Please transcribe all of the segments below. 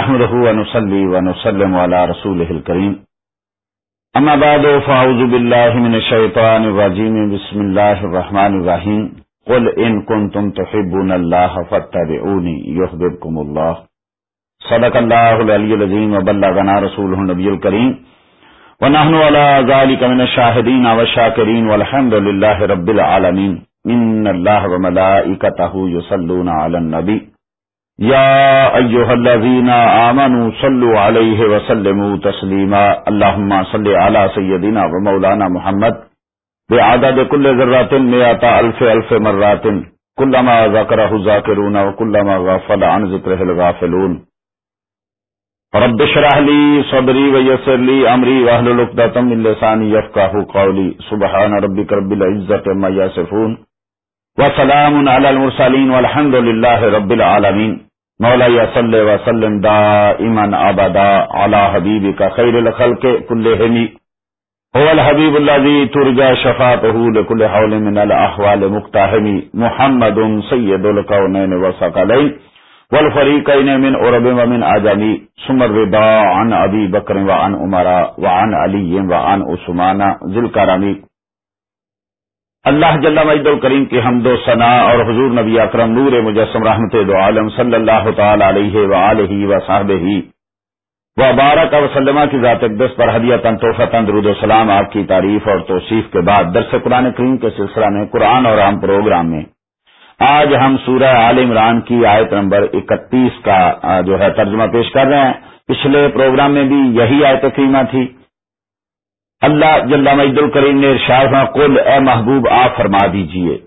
احمده ونصلي ونسلم على رسوله الكريم. أما بعد، فأعوذ بالله من الشيطان الرجيم. بسم الله الرحمن الرحيم. قل إن كنتم تحبون الله فاتبعوني يحببكم الله. صدق الله العلي العظيم وبلغنا رسوله النبي الكريم. ونحن على ذلك من الشاهدين والشاكرين والحمد لله رب العالمين. إن الله وملائكته يصلون على النبي. يا أيها الذين آمنوا صلوا عليه وسلموا تسليما اللهم صل على سيدنا ومولانا محمد بعدد كل ذرات مئة ألف ألف مرات كلما ذكره ذاكرون وكلما غفل عن ذكره الغافلون۔ رب شرح لي صدري ويسر لي أمري وأهل لقدة من لساني يفقه قولي سبحان ربك رب العزة ما يصفون وسلام على المرسلين والحمد لله رب العالمين مولا صلی وسلم دا ایمن ابدا علی حبیب کا خیر الخلق کلہمی هو الحبیب الذي ترجى شفاعته لكل حول من الاحوال مقتحم محمد سید الكونين وثقلين والفريقين من عرب ومن عجم ثم الرضا عن ابي بكر وعن عمر وعن علي وعن عثمان ذو الكرم اللہ جل مجد الکریم کی حمد و ثناء اور حضور نبی اکرم نور مجسم رحمت دو عالم صلی اللہ تعالی علیہ وآلہ و صاحب ہی و بارک وسلمہ کی ذات اقدس پر حدیت توفت درود و سلام آپ کی تعریف اور توصیف کے بعد درس قرآن کریم کے سلسلہ میں قرآن اور عام پروگرام میں آج ہم سورہ عال عمران کی آیت نمبر اکتیس کا جو ہے ترجمہ پیش کر رہے ہیں۔ پچھلے پروگرام میں بھی یہی آیت کریمہ تھی۔ اللہ جل مجد الکریم نے ارشاد کل اے محبوب، آپ فرما دیجیے۔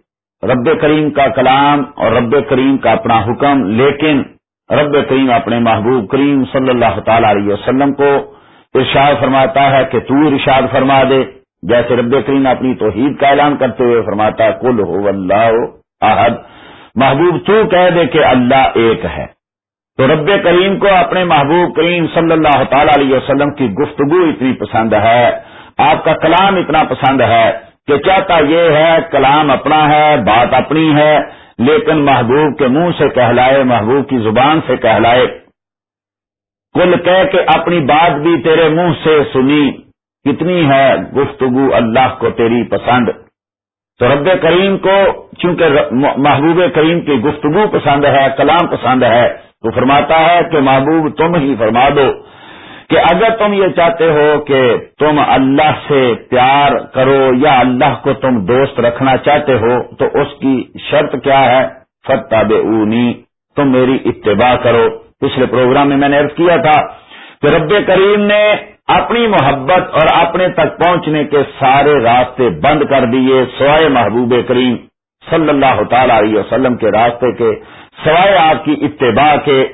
رب کریم کا کلام اور رب کریم کا اپنا حکم، لیکن رب کریم اپنے محبوب کریم صلی اللہ تعالی علیہ وسلم کو ارشاد فرماتا ہے کہ تو ارشاد فرما دے۔ جیسے رب کریم اپنی توحید کا اعلان کرتے ہوئے فرماتا ہے کل ہو اللہ احد۔ محبوب، تو کہہ دے کہ اللہ ایک ہے۔ تو رب کریم کو اپنے محبوب کریم صلی اللہ تعالی علیہ وسلم کی گفتگو اتنی پسند ہے۔ آپ کا کلام اتنا پسند ہے کہ چاہتا یہ ہے کلام اپنا ہے، بات اپنی ہے، لیکن محبوب کے منہ سے کہلائے، محبوب کی زبان سے کہلائے۔ کل کہہ کے اپنی بات بھی تیرے منہ سے سنی، کتنی ہے گفتگو اللہ کو تیری پسند۔ تو رب کریم کو، چونکہ محبوب کریم کی گفتگو پسند ہے، کلام پسند ہے، تو فرماتا ہے کہ محبوب تم ہی فرما دو۔ کہ اگر تم یہ چاہتے ہو کہ تم اللہ سے پیار کرو یا اللہ کو تم دوست رکھنا چاہتے ہو، تو اس کی شرط کیا ہے؟ فتح اونی تم میری اتباع کرو۔ پچھلے پروگرام میں میں نے عرض کیا تھا کہ رب کریم نے اپنی محبت اور اپنے تک پہنچنے کے سارے راستے بند کر دیے سوائے محبوب کریم صلی اللہ تعالی علیہ وسلم کے راستے کے، سوائے آپ کی اتباع کے۔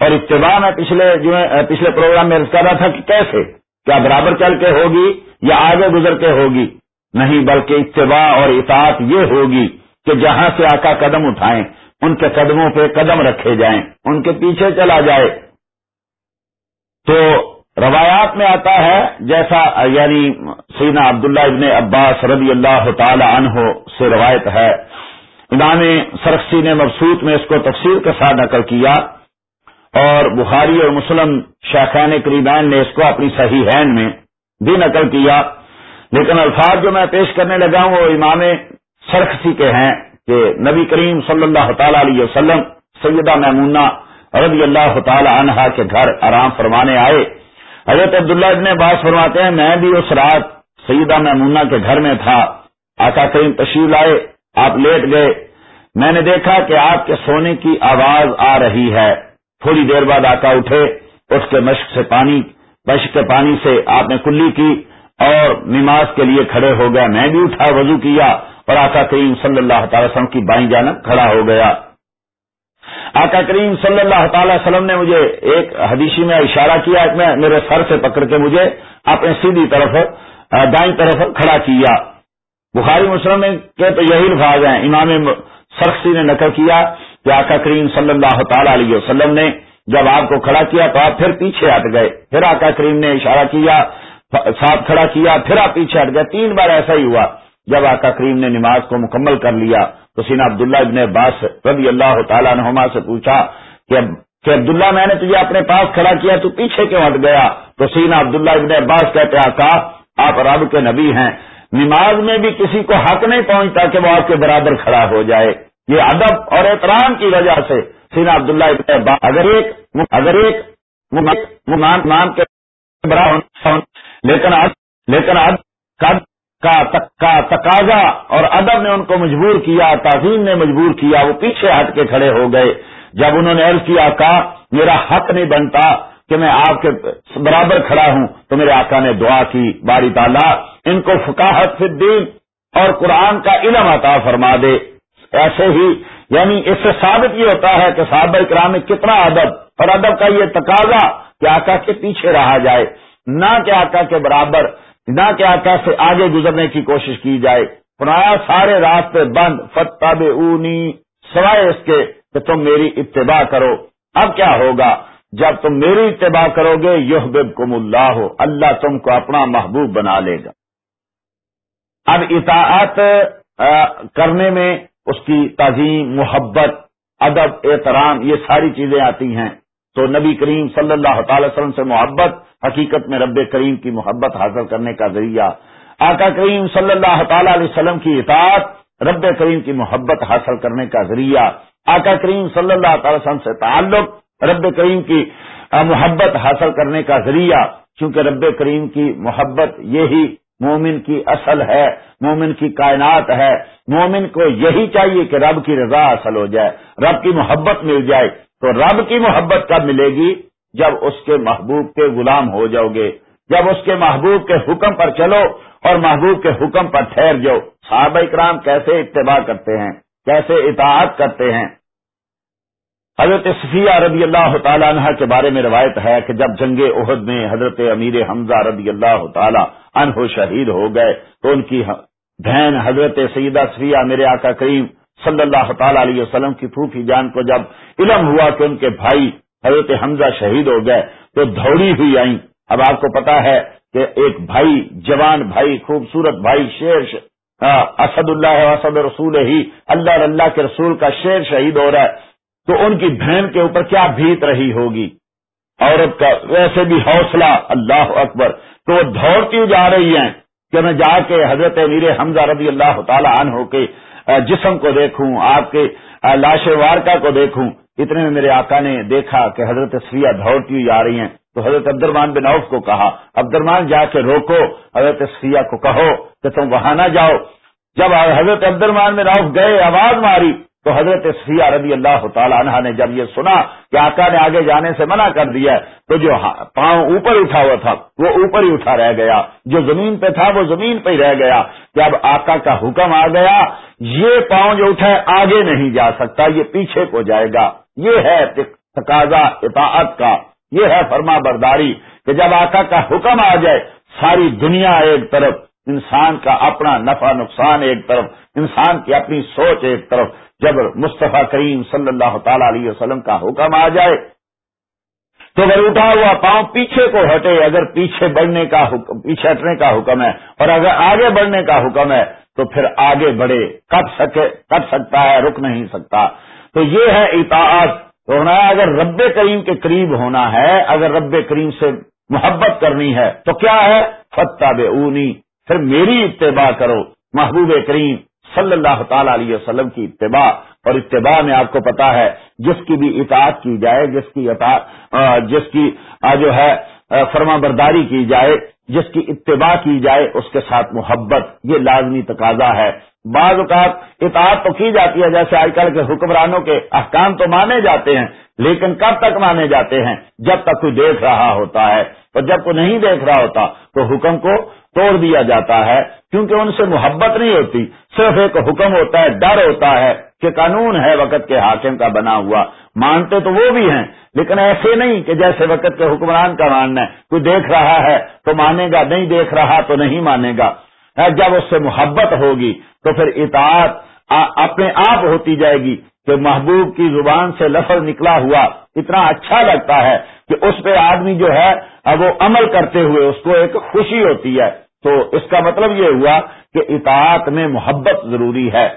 اور اتباع میں پچھلے جو پچھلے پروگرام میں کر رہا تھا کہ کیسے؟ کیا برابر چل کے ہوگی یا آگے گزر کے ہوگی؟ نہیں، بلکہ اتباع اور اطاعت یہ ہوگی کہ جہاں سے آقا قدم اٹھائیں، ان کے قدموں پہ قدم رکھے جائیں، ان کے پیچھے چلا جائے۔ تو روایات میں آتا ہے، جیسا یعنی سینا عبداللہ ابن عباس رضی اللہ تعالی عنہ سے روایت ہے۔ امام سرخسی نے مبسوط میں اس کو تفصیل کے ساتھ نقل کیا۔ اور بخاری اور مسلم شاخان کریبین نے اس کو اپنی صحیح ہینڈ میں بھی نقل کیا۔ لیکن الفاظ جو میں پیش کرنے لگا ہوں وہ امام سرخسی کے ہیں کہ نبی کریم صلی اللہ تعالی علیہ وسلم، سیدہ محمونہ رضی اللہ تعالی عنہا کے گھر آرام فرمانے آئے۔ حضرت عبداللہ ابن باس فرماتے ہیں، میں بھی اس رات سیدہ محمونہ کے گھر میں تھا۔ آقا کریم تشریف لائے، آپ لیٹ گئے۔ میں نے دیکھا کہ آپ کے سونے کی آواز آ رہی ہے۔ تھوڑی دیر بعد آقا اٹھے، اس کے مشق سے پانی، مشق کے پانی سے آپ نے کلی کی اور نماز کے لیے کھڑے ہو گیا۔ میں بھی اٹھا، وضو کیا اور آقا کریم صلی اللہ تعالی وسلم کی بائیں جانب کھڑا ہو گیا۔ آقا کریم صلی اللہ تعالی وسلم نے مجھے ایک حدیثی میں اشارہ کیا میں میرے سر سے پکڑ کے مجھے اپنے سیدھی طرف دائیں طرف کھڑا کیا۔ بخاری مسلم کے تو یہی الفاظ ہیں، امام سرخسی نے نقل کیا۔ کہ آقا کریم صلی اللہ تعالی علیہ وسلم نے جب آپ کو کھڑا کیا تو آپ پھر پیچھے ہٹ گئے۔ پھر آقا کریم نے اشارہ کیا، ساتھ کھڑا کیا، پھر آپ پیچھے ہٹ گئے۔ تین بار ایسا ہی ہوا۔ جب آقا کریم نے نماز کو مکمل کر لیا تو سینا عبداللہ ابن عباس رضی اللہ تعالیٰ نما سے پوچھا کہ کہ عبداللہ میں نے تجھے اپنے پاس کھڑا کیا، تو پیچھے کیوں ہٹ گیا؟ تو سینا عبداللہ ابن عباس کہتے، آقا، آپ رب کے نبی ہیں۔ نماز میں بھی کسی کو حق نہیں پہنچتا کہ وہ آپ کے برابر کھڑا ہو جائے۔ یہ ادب اور احترام کی وجہ سے سینا عبداللہ ابن عباس اگر ایک اگر ایک مان کے برابر لیکن لیکن کا تقاضا اور ادب نے ان کو مجبور کیا، تعظیم نے مجبور کیا، وہ پیچھے ہٹ کے کھڑے ہو گئے۔ جب انہوں نے عرض کیا، کہا، میرا حق نہیں بنتا کہ میں آپ کے برابر کھڑا ہوں، تو میرے آقا نے دعا کی، باری تعالیٰ، ان کو فکاحت فی الدین اور قرآن کا علم عطا فرما دے۔ ایسے ہی یعنی اس سے ثابت یہ ہوتا ہے کہ صحابہ اکرام میں کتنا ادب، اور ادب کا یہ تقاضا کہ آقا کے پیچھے رہا جائے، نہ کہ آقا کے برابر، نہ کہ آقا سے آگے گزرنے کی کوشش کی جائے۔ پرایا سارے راستے بند فتح اونی سوائے اس کے کہ تم میری اتباع کرو۔ اب کیا ہوگا؟ جب تم میری اتباع کرو گے یہ بب کم اللہ ہو اللہ تم کو اپنا محبوب بنا لے گا۔ اب اطاعت کرنے میں اس کی تعظیم، محبت، ادب، احترام، یہ ساری چیزیں آتی ہیں۔ تو نبی کریم صلی اللہ تعالی وسلم سے محبت، حقیقت میں رب کریم کی محبت حاصل کرنے کا ذریعہ۔ آقا کریم صلی اللہ تعالی علیہ وسلم کی اطاعت، رب کریم کی محبت حاصل کرنے کا ذریعہ۔ آقا کریم صلی اللہ تعالی وسلم سے تعلق، رب کریم کی محبت حاصل کرنے کا ذریعہ۔ چونکہ رب کریم کی محبت یہی مومن کی اصل ہے، مومن کی کائنات ہے۔ مومن کو یہی چاہیے کہ رب کی رضا اصل ہو جائے، رب کی محبت مل جائے۔ تو رب کی محبت کب ملے گی؟ جب اس کے محبوب کے غلام ہو جاؤ گے۔ جب اس کے محبوب کے حکم پر چلو اور محبوب کے حکم پر ٹھہر جاؤ۔ صحابہ اکرام کیسے اتباع کرتے ہیں؟ کیسے اطاعت کرتے ہیں؟ حضرت صفیہ رضی اللہ تعالیٰ عنہ کے بارے میں روایت ہے کہ جب جنگ عہد میں حضرت امیر حمزہ رضی اللہ تعالیٰ عنہ شہید ہو گئے تو ان کی بہن حضرت سیدہ صفیہ میرے آقا کریم صلی اللہ تعالی علیہ وسلم کی پھوپھی جان کو جب علم ہوا کہ ان کے بھائی حضرت حمزہ شہید ہو گئے تو دوڑی ہوئی آئیں۔ اب آپ کو پتا ہے کہ ایک بھائی، جوان بھائی، خوبصورت بھائی، شیر اسد اللہ اسد رسول ہی اللہ اللہ کے رسول کا شیر شہید ہو رہا ہے۔ تو ان کی بہن کے اوپر کیا بھیت رہی ہوگی؟ عورت کا ویسے بھی حوصلہ، اللہ اکبر، تو وہ دوڑتی جا رہی ہیں؟ کہ میں جا کے حضرت امیر حمزہ رضی اللہ تعالی عنہ کے جسم کو دیکھوں، آپ کے لاش وارکا کو دیکھوں۔ اتنے میں میرے آقا نے دیکھا کہ حضرت سفیہ دوڑتی ہوئی آ رہی ہیں؟ تو حضرت عبد الرمان بن عوف کو کہا عبدالرمان جا کے روکو، حضرت سفیہ کو کہو کہ تم وہاں نہ جاؤ۔ جب حضرت عبد الرمان بن عوف گئے، آواز ماری تو حضرت سفیہ رضی اللہ تعالی عنہ نے جب یہ سنا کہ آقا نے آگے جانے سے منع کر دیا تو جو پاؤں اوپر اٹھا ہوا تھا، وہ اوپر ہی اٹھا رہ گیا۔ جو زمین پہ تھا، وہ زمین پہ ہی رہ گیا۔ کہ اب آقا کا حکم آ گیا، یہ پاؤں جو اٹھا ہے، آگے نہیں جا سکتا، یہ پیچھے کو جائے گا۔ یہ ہے تقاضا، اطاعت کا۔ یہ ہے فرما برداری کہ جب آقا کا حکم آ جائے، ساری دنیا ایک طرف، انسان کا اپنا نفع نقصان ایک طرف انسان کی اپنی سوچ ایک طرف جب مصطفیٰ کریم صلی اللہ تعالی علیہ وسلم کا حکم آ جائے تو اگر اٹھا ہوا پاؤں پیچھے کو ہٹے، اگر پیچھے بڑھنے کا حکم پیچھے ہٹنے کا حکم ہے، اور اگر آگے بڑھنے کا حکم ہے، تو پھر آگے بڑھے۔ کٹ سکے، کٹ سکتا ہے، رک نہیں سکتا۔ تو یہ ہے اطاعت۔ ہونا اگر رب کریم کے قریب ہونا ہے، اگر رب کریم سے محبت کرنی ہے، تو کیا ہے؟ فتح بے اونی پھر میری اتباع کرو۔ محبوب کریم صلی اللہ تعالی علیہ وسلم کی اتباع اور اتباع میں آپ کو پتا ہے جس کی بھی اطاعت کی جائے، جس کی جس کی جو ہے فرما برداری کی جائے، جس کی اتباع کی جائے، اس کے ساتھ محبت، یہ لازمی تقاضا ہے۔ بعض اوقات اطاعت تو کی جاتی ہے، جیسے آج کل کے حکمرانوں کے احکام تو مانے جاتے ہیں، لیکن کب تک مانے جاتے ہیں؟ جب تک کوئی دیکھ رہا ہوتا ہے۔ اور جب کوئی نہیں دیکھ رہا ہوتا، تو حکم کو توڑ دیا جاتا ہے، کیونکہ ان سے محبت نہیں ہوتی۔ صرف ایک حکم ہوتا ہے، ڈر ہوتا ہے کہ قانون ہے وقت کے حاکم کا بنا ہوا۔ مانتے تو وہ بھی ہیں، لیکن ایسے نہیں کہ جیسے وقت کے حکمران کا ماننا ہے۔ کوئی دیکھ رہا ہے تو مانے گا، نہیں دیکھ رہا تو نہیں مانے گا۔ جب اس سے محبت ہوگی تو پھر اطاعت اپنے آپ ہوتی جائے گی کہ محبوب کی زبان سے لفظ نکلا ہوا۔ اتنا اچھا لگتا ہے کہ اس پہ آدمی جو ہے، وہ عمل کرتے ہوئے اس کو ایک خوشی ہوتی ہے۔ تو اس کا مطلب یہ ہوا کہ اطاعت میں محبت ضروری ہے۔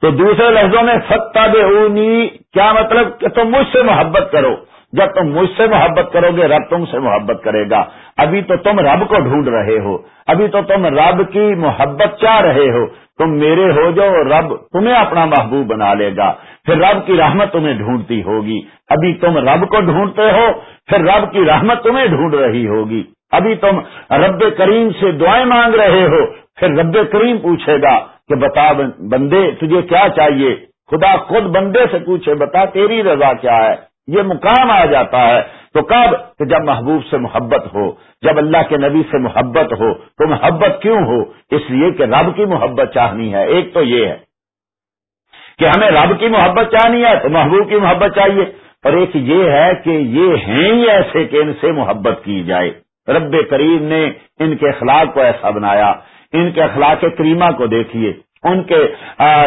تو دوسرے لفظوں میں فتح بے کیا مطلب کہ تم مجھ سے محبت کرو۔ جب تم مجھ سے محبت کرو گے، رب تم سے محبت کرے گا۔ ابھی تو تم رب کو ڈھونڈ رہے ہو۔ ابھی تو تم رب کی محبت چاہ رہے ہو۔ تم میرے ہو جو رب تمہیں اپنا محبوب بنا لے گا۔ پھر رب کی رحمت تمہیں ڈھونڈتی ہوگی۔ ابھی تم رب کو ڈھونڈتے ہو، پھر رب کی رحمت تمہیں ڈھونڈ رہی ہوگی۔ ابھی تم رب کریم سے دعائیں مانگ رہے ہو، پھر رب کریم پوچھے گا کہ بتا بندے، تجھے کیا چاہیے؟ خدا خود بندے سے پوچھے، بتا تیری رضا کیا ہے؟ یہ مقام آ جاتا ہے۔ تو کب؟ کہ جب محبوب سے محبت ہو، جب اللہ کے نبی سے محبت ہو، تو محبت کیوں ہو؟ اس لیے کہ رب کی محبت چاہنی ہے۔ ایک تو یہ ہے کہ ہمیں رب کی محبت چاہنی ہے، تو محبوب کی محبت چاہیے۔ اور ایک یہ ہے کہ یہ ہیں ہی ایسے کہ ان سے محبت کی جائے۔ رب کریم نے ان کے اخلاق کو ایسا بنایا، ان کے اخلاق کریمہ کو دیکھیے، ان کے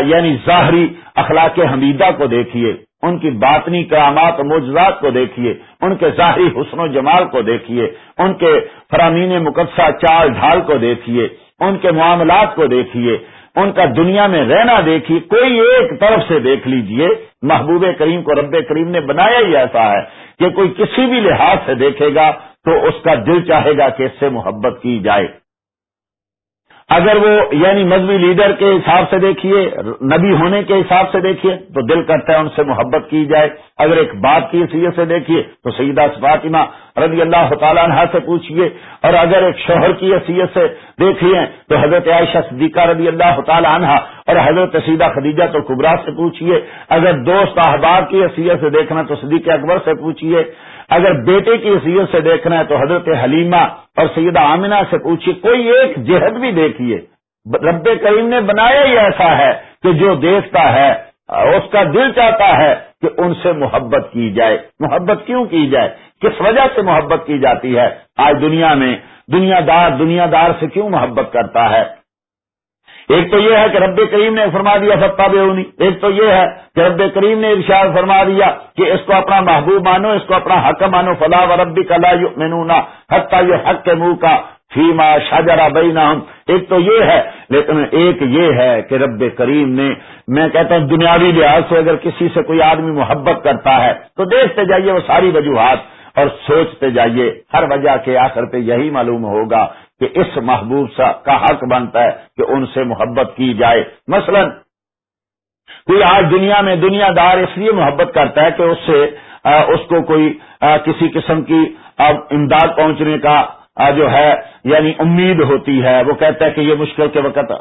یعنی ظاہری اخلاق حمیدہ کو دیکھیے، ان کی باطنی کرامات و موجزات کو دیکھیے، ان کے ظاہری حسن و جمال کو دیکھیے، ان کے فرامین مقدسہ چال ڈھال کو دیکھیے، ان کے معاملات کو دیکھیے، ان کا دنیا میں رہنا دیکھیے، کوئی ایک طرف سے دیکھ لیجیے، محبوب کریم کو رب کریم نے بنایا ہی ایسا ہے کہ کوئی کسی بھی لحاظ سے دیکھے گا تو اس کا دل چاہے گا کہ اس سے محبت کی جائے۔ اگر وہ یعنی مذہبی لیڈر کے حساب سے دیکھیے، نبی ہونے کے حساب سے دیکھیے، تو دل کرتا ہے ان سے محبت کی جائے۔ اگر ایک بات کی حیثیت سے دیکھیے، تو سیدہ فاطمہ رضی اللہ تعالیٰ عنہ سے پوچھیے اور اگر ایک شوہر کی حیثیت سے دیکھیے تو حضرت عائشہ صدیقہ رضی اللہ تعالیٰ عنہ اور حضرت سیدہ خدیجہ تو قبرا سے پوچھیے اگر دوست احباب کی حیثیت سے دیکھنا، تو صدیق اکبر سے پوچھیے اگر بیٹے کی حیثیت سے دیکھنا ہے تو حضرت حلیمہ اور سیدہ آمینہ سے پوچھیے، کوئی ایک جہد بھی دیکھیے؟ رب کریم نے بنایا ہی ایسا ہے کہ جو دیکھتا ہے، اس کا دل چاہتا ہے کہ ان سے محبت کی جائے۔ محبت کیوں کی جائے؟ کس وجہ سے محبت کی جاتی ہے؟ آج دنیا میں دنیا دار دنیا دار سے کیوں محبت کرتا ہے؟ ایک تو یہ ہے کہ رب کریم نے فرما دیا ستا بے ایک تو یہ ہے کہ رب کریم نے ارشاد فرما دیا کہ اس کو اپنا محبوب مانو، اس کو اپنا حق مانو۔ فلاح و ربی کلا مینونا حق یہ حق کے منہ کا فیما شاجرا بینا ایک تو یہ ہے، لیکن ایک یہ ہے کہ رب کریم نے، میں کہتا ہوں، دنیاوی لحاظ سے اگر کسی سے کوئی آدمی محبت کرتا ہے تو دیکھتے جائیے وہ ساری وجوہات اور سوچتے جائیے۔ ہر وجہ کے آخر پہ یہی معلوم ہوگا کہ اس محبوب سا کا حق بنتا ہے کہ ان سے محبت کی جائے۔ مثلا، کوئی آج دنیا میں دنیا دار اس لیے محبت کرتا ہے کہ اس سے اس کو کوئی کسی قسم کی امداد پہنچنے کا جو ہے یعنی امید ہوتی ہے۔ وہ کہتا ہے کہ یہ مشکل کے وقت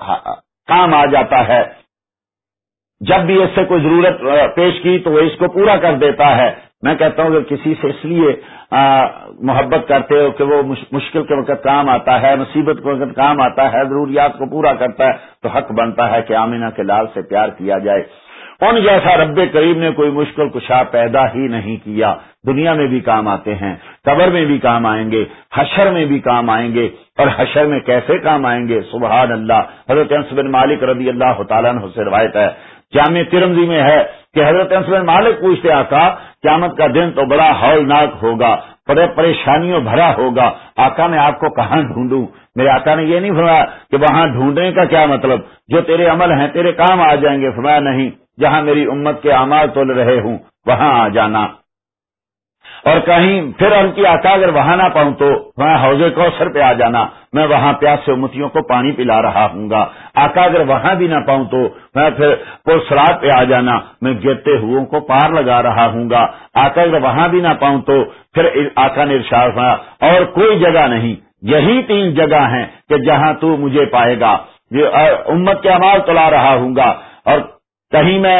کام آ جاتا ہے۔ جب بھی اس سے کوئی ضرورت پیش کی تو وہ اس کو پورا کر دیتا ہے۔ میں کہتا ہوں کہ کسی سے اس لیے محبت کرتے ہو کہ وہ مشکل کے وقت کام آتا ہے، مصیبت کے وقت کام آتا ہے، ضروریات کو پورا کرتا ہے، تو حق بنتا ہے کہ آمینہ کے لال سے پیار کیا جائے۔ ان جیسا رب کریم نے کوئی مشکل کشا پیدا ہی نہیں کیا، دنیا میں بھی کام آتے ہیں، قبر میں بھی کام آئیں گے، حشر میں بھی کام آئیں گے، اور حشر میں کیسے کام آئیں گے؟ سبحان اللہ۔ حضرت بن مالک رضی اللہ تعالیٰ سے روایت ہے۔ جامع ترمزی میں ہے کہ حضرت بن مالک پوچھتے آقا، قیامت کا دن تو بڑا ہولناک ہوگا، بڑے پریشانیوں بھرا ہوگا، آقا میں آپ کو کہاں ڈھونڈوں؟ میرے آقا نے یہ نہیں فرمایا کہ وہاں ڈھونڈنے کا کیا مطلب؟ جو تیرے عمل ہیں، تیرے کام آ جائیں گے، فرمایا نہیں، جہاں میری امت کے اعمال تول رہے ہوں، وہاں آ جانا۔ اور کہیں پھر ان کی آقا اگر وہاں نہ پاؤں تو میں حوض کوثر پہ آ جانا۔ میں وہاں پیاس سے امتیوں کو پانی پلا رہا ہوں گا۔ آقا اگر وہاں بھی نہ پاؤں تو میں پھر پرسرات پہ آ جانا۔ میں گرتے ہوئے کو پار لگا رہا ہوں گا۔ آقا اگر وہاں بھی نہ پاؤں تو پھر آقا نے ارشاد اور کوئی جگہ نہیں، یہی تین جگہ ہیں کہ جہاں تو مجھے پائے گا۔ امت کے امال تلا رہا ہوں گا۔ اور کہیں میں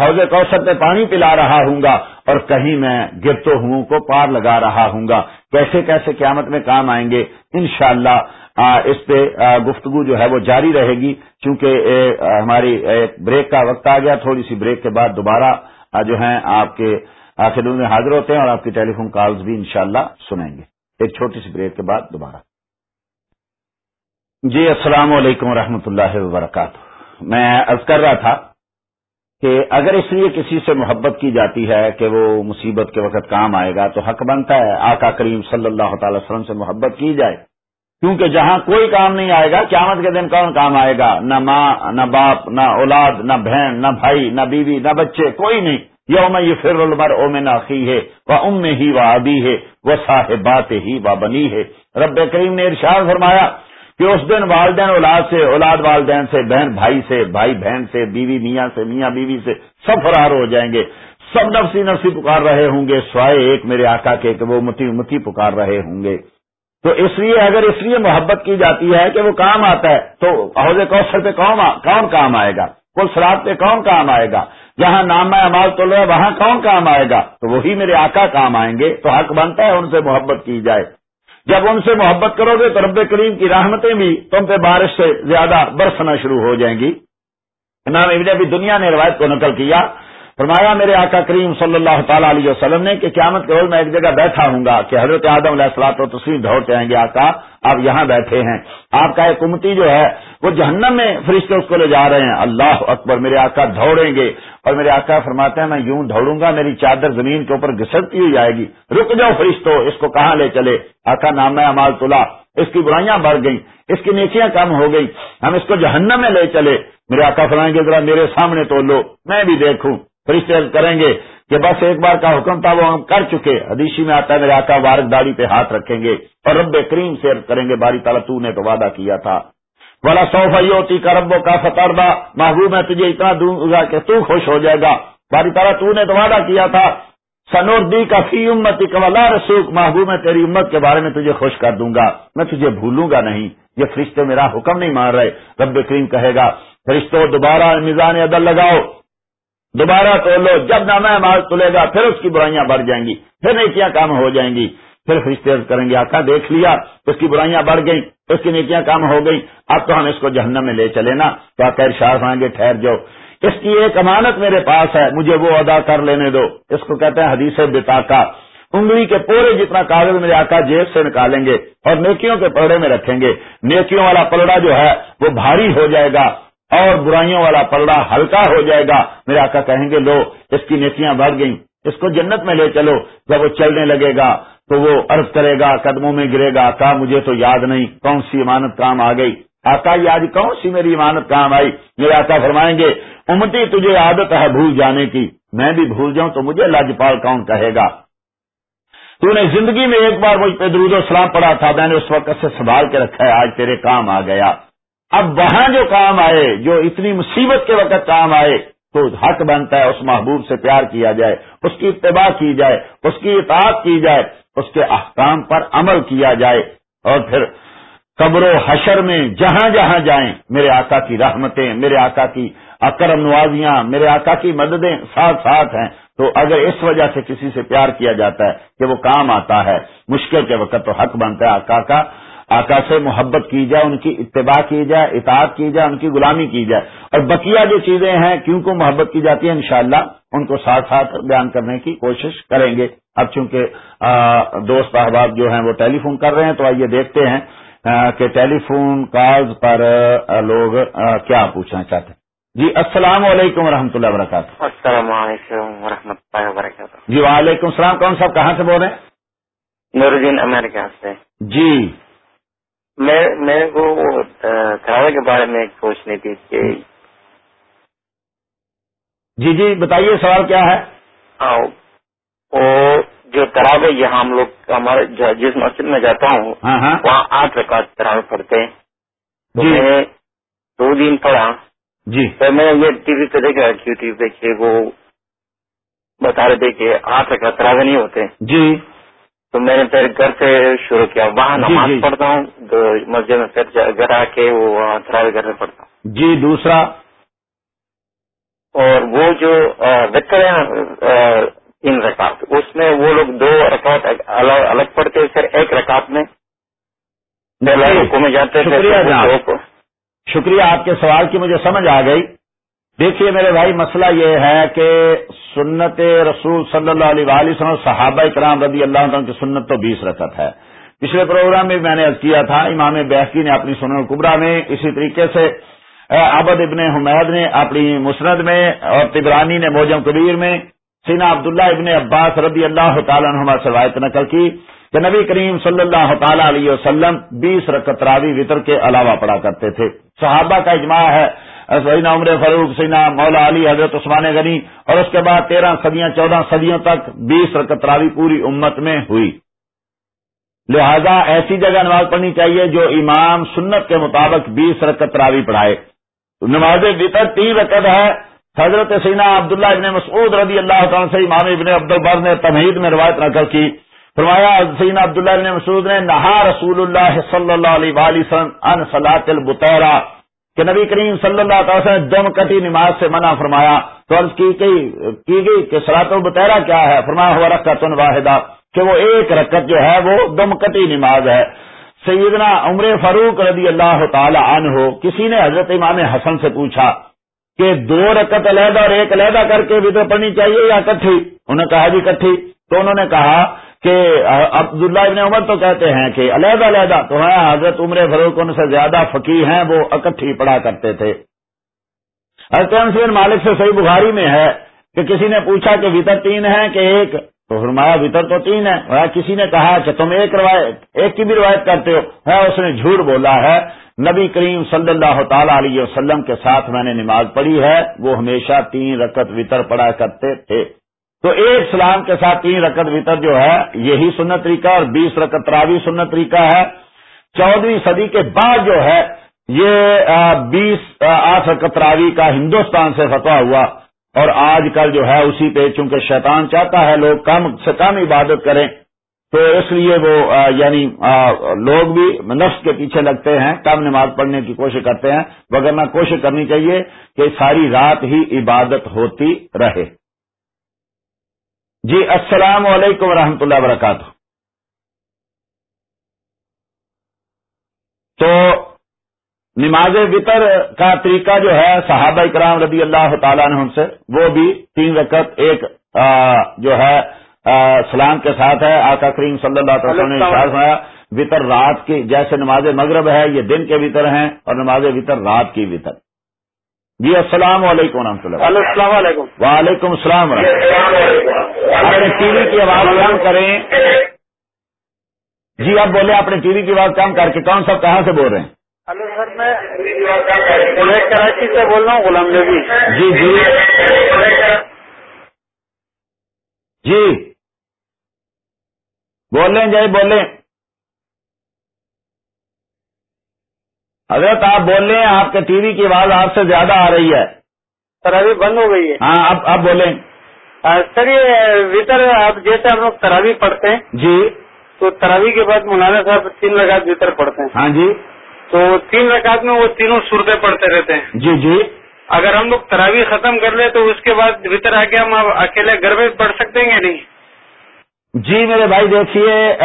حوض کوثر پہ پانی پلا رہا ہوں گا اور کہیں میں گرتوں ہوں کو پار لگا رہا ہوں گا۔ کیسے کیسے قیامت میں کام آئیں گے؟ انشاءاللہ اس پہ گفتگو جو ہے وہ جاری رہے گی۔ چونکہ ہماری بریک کا وقت آ گیا، تھوڑی سی بریک کے بعد دوبارہ جو ہیں، آپ کے آخر میں حاضر ہوتے ہیں اور آپ کی ٹیلی فون کالز بھی انشاءاللہ سنیں گے۔ ایک چھوٹی سی بریک کے بعد دوبارہ۔ جی السلام علیکم و اللہ وبرکاتہ۔ میں عرض کر رہا تھا کہ اگر اس لیے کسی سے محبت کی جاتی ہے کہ وہ مصیبت کے وقت کام آئے گا تو حق بنتا ہے آقا کریم صلی اللہ تعالی وسلم سے محبت کی جائے۔ کیونکہ جہاں کوئی کام نہیں آئے گا، قیامت کے دن کون کام آئے گا؟ نہ ماں، نہ باپ، نہ اولاد، نہ بہن، نہ بھائی، نہ بیوی، نہ بچے، کوئی نہیں۔ یوم یہ فر المر او میں ناخی ہے وہ ام ہی وہ ابھی ہے وہ صاحبات ہی و بنی ہے رب کریم نے ارشاد فرمایا کہ اس دن والدین اولاد سے، اولاد والدین سے، بہن بھائی سے، بھائی بہن سے، بیوی میاں سے، میاں بیوی سے سب فرار ہو جائیں گے۔ سب نفسی نفسی پکار رہے ہوں گے۔ سوائے ایک میرے آقا کے کہ وہ متی متی پکار رہے ہوں گے۔ تو اس لیے اگر اس لیے محبت کی جاتی ہے کہ وہ کام آتا ہے، تو عہدے کوثر پہ کون کام آئے گا؟ کل سراب پہ کون کام آئے گا؟ جہاں نام امال تو ہے وہاں کون کام آئے گا؟ تو وہی میرے آقا کام آئیں گے۔ تو حق بنتا ہے ان سے محبت کی جائے۔ جب ان سے محبت کرو گے تو رب کریم کی رحمتیں بھی تم پہ بارش سے زیادہ برسنا شروع ہو جائیں گی۔ امام ابن ابھی دنیا نے روایت کو نقل کیا فرمایا میرے آقا کریم صلی اللہ تعالیٰ علیہ وسلم نے کہ قیامت کے روز میں ایک جگہ بیٹھا ہوں گا کہ حضرت آدم علیہ السلاط و تسلیم دوڑتے آئیں گے۔ آقا، آپ یہاں بیٹھے ہیں۔ آپ کا ایک امتی جو ہے، وہ جہنم میں فرشتے اس کو لے جا رہے ہیں۔ اللہ اکبر، میرے آقا دوڑیں گے۔ اور میرے آقا فرماتے ہیں، میں یوں دوڑوں گا، میری چادر زمین کے اوپر گھسٹتی ہوئی جائے گی۔ رک جاؤ فرشتوں اس کو کہاں لے چلے؟ آقا، نام امال تلا۔ اس کی برائیاں بڑھ گئیں، اس کی نیچیاں کم ہو گئی ہم اس کو جہنم میں لے چلے۔ میرے آقا فرمائیں گے، ذرا میرے سامنے تو لو میں بھی دیکھوں۔ فرشتے کریں گے کہ بس ایک بار کا حکم تھا، وہ ہم کر چکے۔ حدیثی میں آتا ہے، میرے آقا وارک داڑھی پہ ہاتھ رکھیں گے اور رب کریم سے کریں گے، باری تعالیٰ تو نے تو وعدہ کیا تھا۔ بڑا سوفیوتی کا ربو کا فتردا محبوب میں تجھے اتنا دوں گا کہ تو خوش ہو جائے گا۔ باری تعالیٰ تو نے تو وعدہ کیا تھا۔ سنور دی کا فی امت کملا رسوخ محبوب میں تیری امت کے بارے میں تجھے خوش کر دوں گا۔ میں تجھے بھولوں گا نہیں۔ یہ فرشتے میرا حکم نہیں مان رہے۔ رب کریم کہے گا فرشتوں دوبارہ میزان عدل لگاؤ۔ دوبارہ تو لو جب نامہ مال تلے گا، پھر اس کی برائیاں بڑھ جائیں گی، پھر نیکیاں کام ہو جائیں گی۔ پھر فرشتے کریں گے، آقا دیکھ لیا، اس کی برائیاں بڑھ گئیں، اس کی نیکیاں کام ہو گئی اب تو ہم اس کو جہنم میں لے چلے نا۔ تو آ شاہ آئیں گے، ٹھہر جاؤ۔ اس کی ایک امانت میرے پاس ہے، مجھے وہ ادا کر لینے دو۔ اس کو کہتے ہیں حدیث بتاکا انگلی کے پورے جتنا کاغذ میرے آقا جیب سے نکالیں گے اور نیکیوں کے پلڑے میں رکھیں گے۔ نیکیوں والا پلڑا جو ہے، وہ بھاری ہو جائے گا۔ اور برائیوں والا پلڑا ہلکا ہو جائے گا۔ میرے آقا کہیں گے، لو، اس کی نیکیاں بڑھ گئیں۔ اس کو جنت میں لے چلو۔ جب وہ چلنے لگے گا تو وہ عرض کرے گا، قدموں میں گرے گا، آقا، مجھے تو یاد نہیں کون سی امانت کام آ گئی۔ آقا یہ آج کون سی میری امانت کام آئی؟ میرے آقا فرمائیں گے، امتی، تجھے عادت ہے بھول جانے کی۔ میں بھی بھول جاؤں تو مجھے لاجپال کون کہے گا؟ تو نے زندگی میں ایک بار مجھ پہ درود و سلام پڑا تھا۔ میں نے اس وقت سے سنبھال کے رکھا ہے، آج تیرے کام آ گیا۔ اب وہاں جو کام آئے، جو اتنی مصیبت کے وقت کام آئے، تو حق بنتا ہے اس محبوب سے پیار کیا جائے، اس کی اتباع کی جائے، اس کی اطاعت کی جائے، اس کے احکام پر عمل کیا جائے۔ اور پھر قبر و حشر میں جہاں جہاں جائیں، میرے آقا کی رحمتیں، میرے آقا کی اکرم نوازیاں، میرے آقا کی مددیں ساتھ ساتھ ہیں۔ تو اگر اس وجہ سے کسی سے پیار کیا جاتا ہے کہ وہ کام آتا ہے، مشکل کے وقت تو حق بنتا ہے آقا کا۔ آقا سے محبت کی جائے ان کی اتباع کی جائے اطاعت کی جائے ان کی غلامی کی جائے۔ اور بقیہ جو چیزیں ہیں کیوں کو محبت کی جاتی ہے انشاءاللہ ان کو ساتھ ساتھ بیان کرنے کی کوشش کریں گے۔ اب چونکہ دوست احباب جو ہیں وہ ٹیلی فون کر رہے ہیں تو آئیے دیکھتے ہیں کہ ٹیلی فون کالز پر لوگ کیا پوچھنا چاہتے ہیں۔ جی السلام علیکم و رحمۃ اللہ وبرکاتہ۔ السلام علیکم و اللہ وبرکاتہ۔ جی وعلیکم السلام۔ کون صاحب کہاں سے بول رہے ہیں؟ نور الدین امریکہ سے۔ جی۔ میں میرے کو کے بارے میں پوچھنی تھی کہ جی جی بتائیے سوال کیا ہے؟ وہ جو تراوے یہاں ہم لوگ ہمارے جس مسجد میں جاتا ہوں ہاں، ہاں۔ وہاں آٹھ رکعت تراوے پڑھتے ہیں۔ جی۔ میں نے دو دن پڑھا۔ جی۔ تو میں نے یہ ٹی وی پہ دیکھا کیو ٹی وی پہ کہ وہ بتا رہے تھے کہ آٹھ رکعت تراوے نہیں ہوتے۔ جی۔ تو میں نے پھر گھر سے شروع کیا۔ وہاں جی، نماز جی۔ پڑھتا ہوں مسجد میں پھر گھر آ کے وہ تراوی گھر میں پڑھتا ہوں۔ جی دوسرا۔ اور وہ جو وطر ہے تین رکعت۔ اس میں وہ لوگ دو رکعت الگ الگ پڑھتے پھر ایک رکعت میں رکو میں جاتے شکریہ آپ کے سوال کی مجھے سمجھ آ گئی۔ دیکھیے میرے بھائی، مسئلہ یہ ہے کہ سنت رسول صلی اللہ علیہ وآلہ وسلم صحابہ کرام رضی اللہ عنہ کی سنت تو بیس رکعت ہے۔ پچھلے پروگرام میں میں نے کیا تھا، امام بحقی نے اپنی سنن القبرا میں اسی طریقے سے عبد ابن حمید نے اپنی مسند میں اور تبرانی نے موجم کبیر میں سینا عبداللہ ابن عباس رضی اللہ تعالیٰ عنہما سے روایت نقل کی کہ نبی کریم صلی اللہ تعالی علیہ وسلم بیس رکت راوی وطر کے علاوہ پڑا کرتے تھے۔ صحابہ کا اجماع ہے سینا عمر فاروق سینا مولا علی حضرت عثمان غنی، اور اس کے بعد تیرہ صدیاں، چودہ صدیوں تک بیس رکت راوی پوری امت میں ہوئی۔ لہذا ایسی جگہ نماز پڑھنی چاہیے جو امام سنت کے مطابق بیس رکت راوی پڑھائے۔ نماز وطر تین رکت ہے۔ حضرت سینا عبداللہ ابن مسعود رضی اللہ تعالیٰ سے امام ابن عبد البر نے تمہید میں روایت نقل کی۔ فرمایا سینا عبداللہ ابن مسعود نے، نہا رسول اللہ صلی اللہ علیہ وسلم ان سلاط البطیرا کہ نبی کریم صلی اللہ تعالی نے دم کٹی نماز سے منع فرمایا تو عرض کی گئی کہ سلاط البطیرا کیا ہے؟ فرمایا، ہوا رکھا واحدہ. کہ وہ ایک رکت جو ہے وہ دم کٹی نماز ہے۔ سیدنا عمر فاروق رضی اللہ تعالی عنہ، کسی نے حضرت امام حسن سے پوچھا کہ دو رکت علیحدہ اور ایک علیحدہ کر کے وطر پڑھنی چاہیے یا کٹھی؟ انہوں نے کہا جی کٹھی۔ تو انہوں نے کہا کہ عبداللہ ابن عمر تو کہتے ہیں کہ علیحدہ علیحدہ تو ہے حضرت عمر فروخ ان سے زیادہ فقی ہیں، وہ اکٹھی پڑھا کرتے تھے۔ حضرت مالک سے صحیح بخاری میں ہے کہ کسی نے پوچھا کہ وطر تین ہے کہ ایک؟ تو فرمایا وطر تو تین ہے کسی نے کہا کہ تم ایک روایت، ایک کی بھی روایت کرتے ہو۔ اس نے جھوٹ بولا ہے۔ نبی کریم صلی اللہ تعالی علیہ وسلم کے ساتھ میں نے نماز پڑھی ہے۔ وہ ہمیشہ تین رکت وطر پڑا کرتے تھے۔ تو ایک سلام کے ساتھ تین رکت وطر جو ہے، یہی سنت طریقہ اور بیس رکت راوی سنت طریقہ ہے۔ چودہویں صدی کے بعد جو ہے، یہ بیس آٹھ رکت راوی کا ہندوستان سے فتوا ہوا۔ اور آج کل جو ہے، اسی پہ چونکہ شیطان چاہتا ہے، لوگ کم سے کم عبادت کریں۔ تو اس لیے وہ یعنی لوگ بھی نفس کے پیچھے لگتے ہیں، کم نماز پڑھنے کی کوشش کرتے ہیں۔ وغیرہ کوشش کرنی چاہیے کہ ساری رات ہی عبادت ہوتی رہے۔ جی السلام علیکم ورحمۃ اللہ وبرکاتہ۔ تو نماز وطر کا طریقہ جو ہے صحابہ اکرام رضی اللہ تعالیٰ نے سے وہ بھی تین رکعت ایک جو ہے سلام کے ساتھ ہے۔ آقا کریم صلی اللہ تعالیٰ نے وطر رات کی جیسے نماز مغرب ہے یہ دن کے وطر ہیں اور نماز وطر رات کی وطر جی السلام علیکم و رحمۃ اللہ السلام علیکم۔ وعلیکم السلام اپنے ٹی وی کی آواز کم کریں۔ جی آپ بولے اپنے ٹی وی کی آواز کم کر کے کون سا کہاں سے بول رہے ہیں؟ ہلو سر میں کراچی سے بول رہا ہوں غلام نبی۔ جی جی۔ جی۔ بول رہے ہیں جی بول رہے حضرت آپ بول رہے ہیں آپ کے ٹی وی کی آواز آپ سے زیادہ آ رہی ہے۔ سر ابھی بند ہو گئی ہے۔ ہاں اب آپ بولیں۔ سر یہ وطر آپ جیسے ہم لوگ تراوی پڑھتے ہیں جی۔ تو تراوی کے بعد مولانا صاحب تین رکعت وطر پڑھتے ہیں۔ ہاں جی۔ تو تین رکعت میں وہ تینوں صورتیں پڑھتے رہتے ہیں۔ جی جی۔ اگر ہم لوگ تراوی ختم کر لیں تو اس کے بعد وطر آ کے ہم اکیلے گھر میں پڑھ سکتے ہیں یا نہیں؟ جی میرے بھائی دیکھیے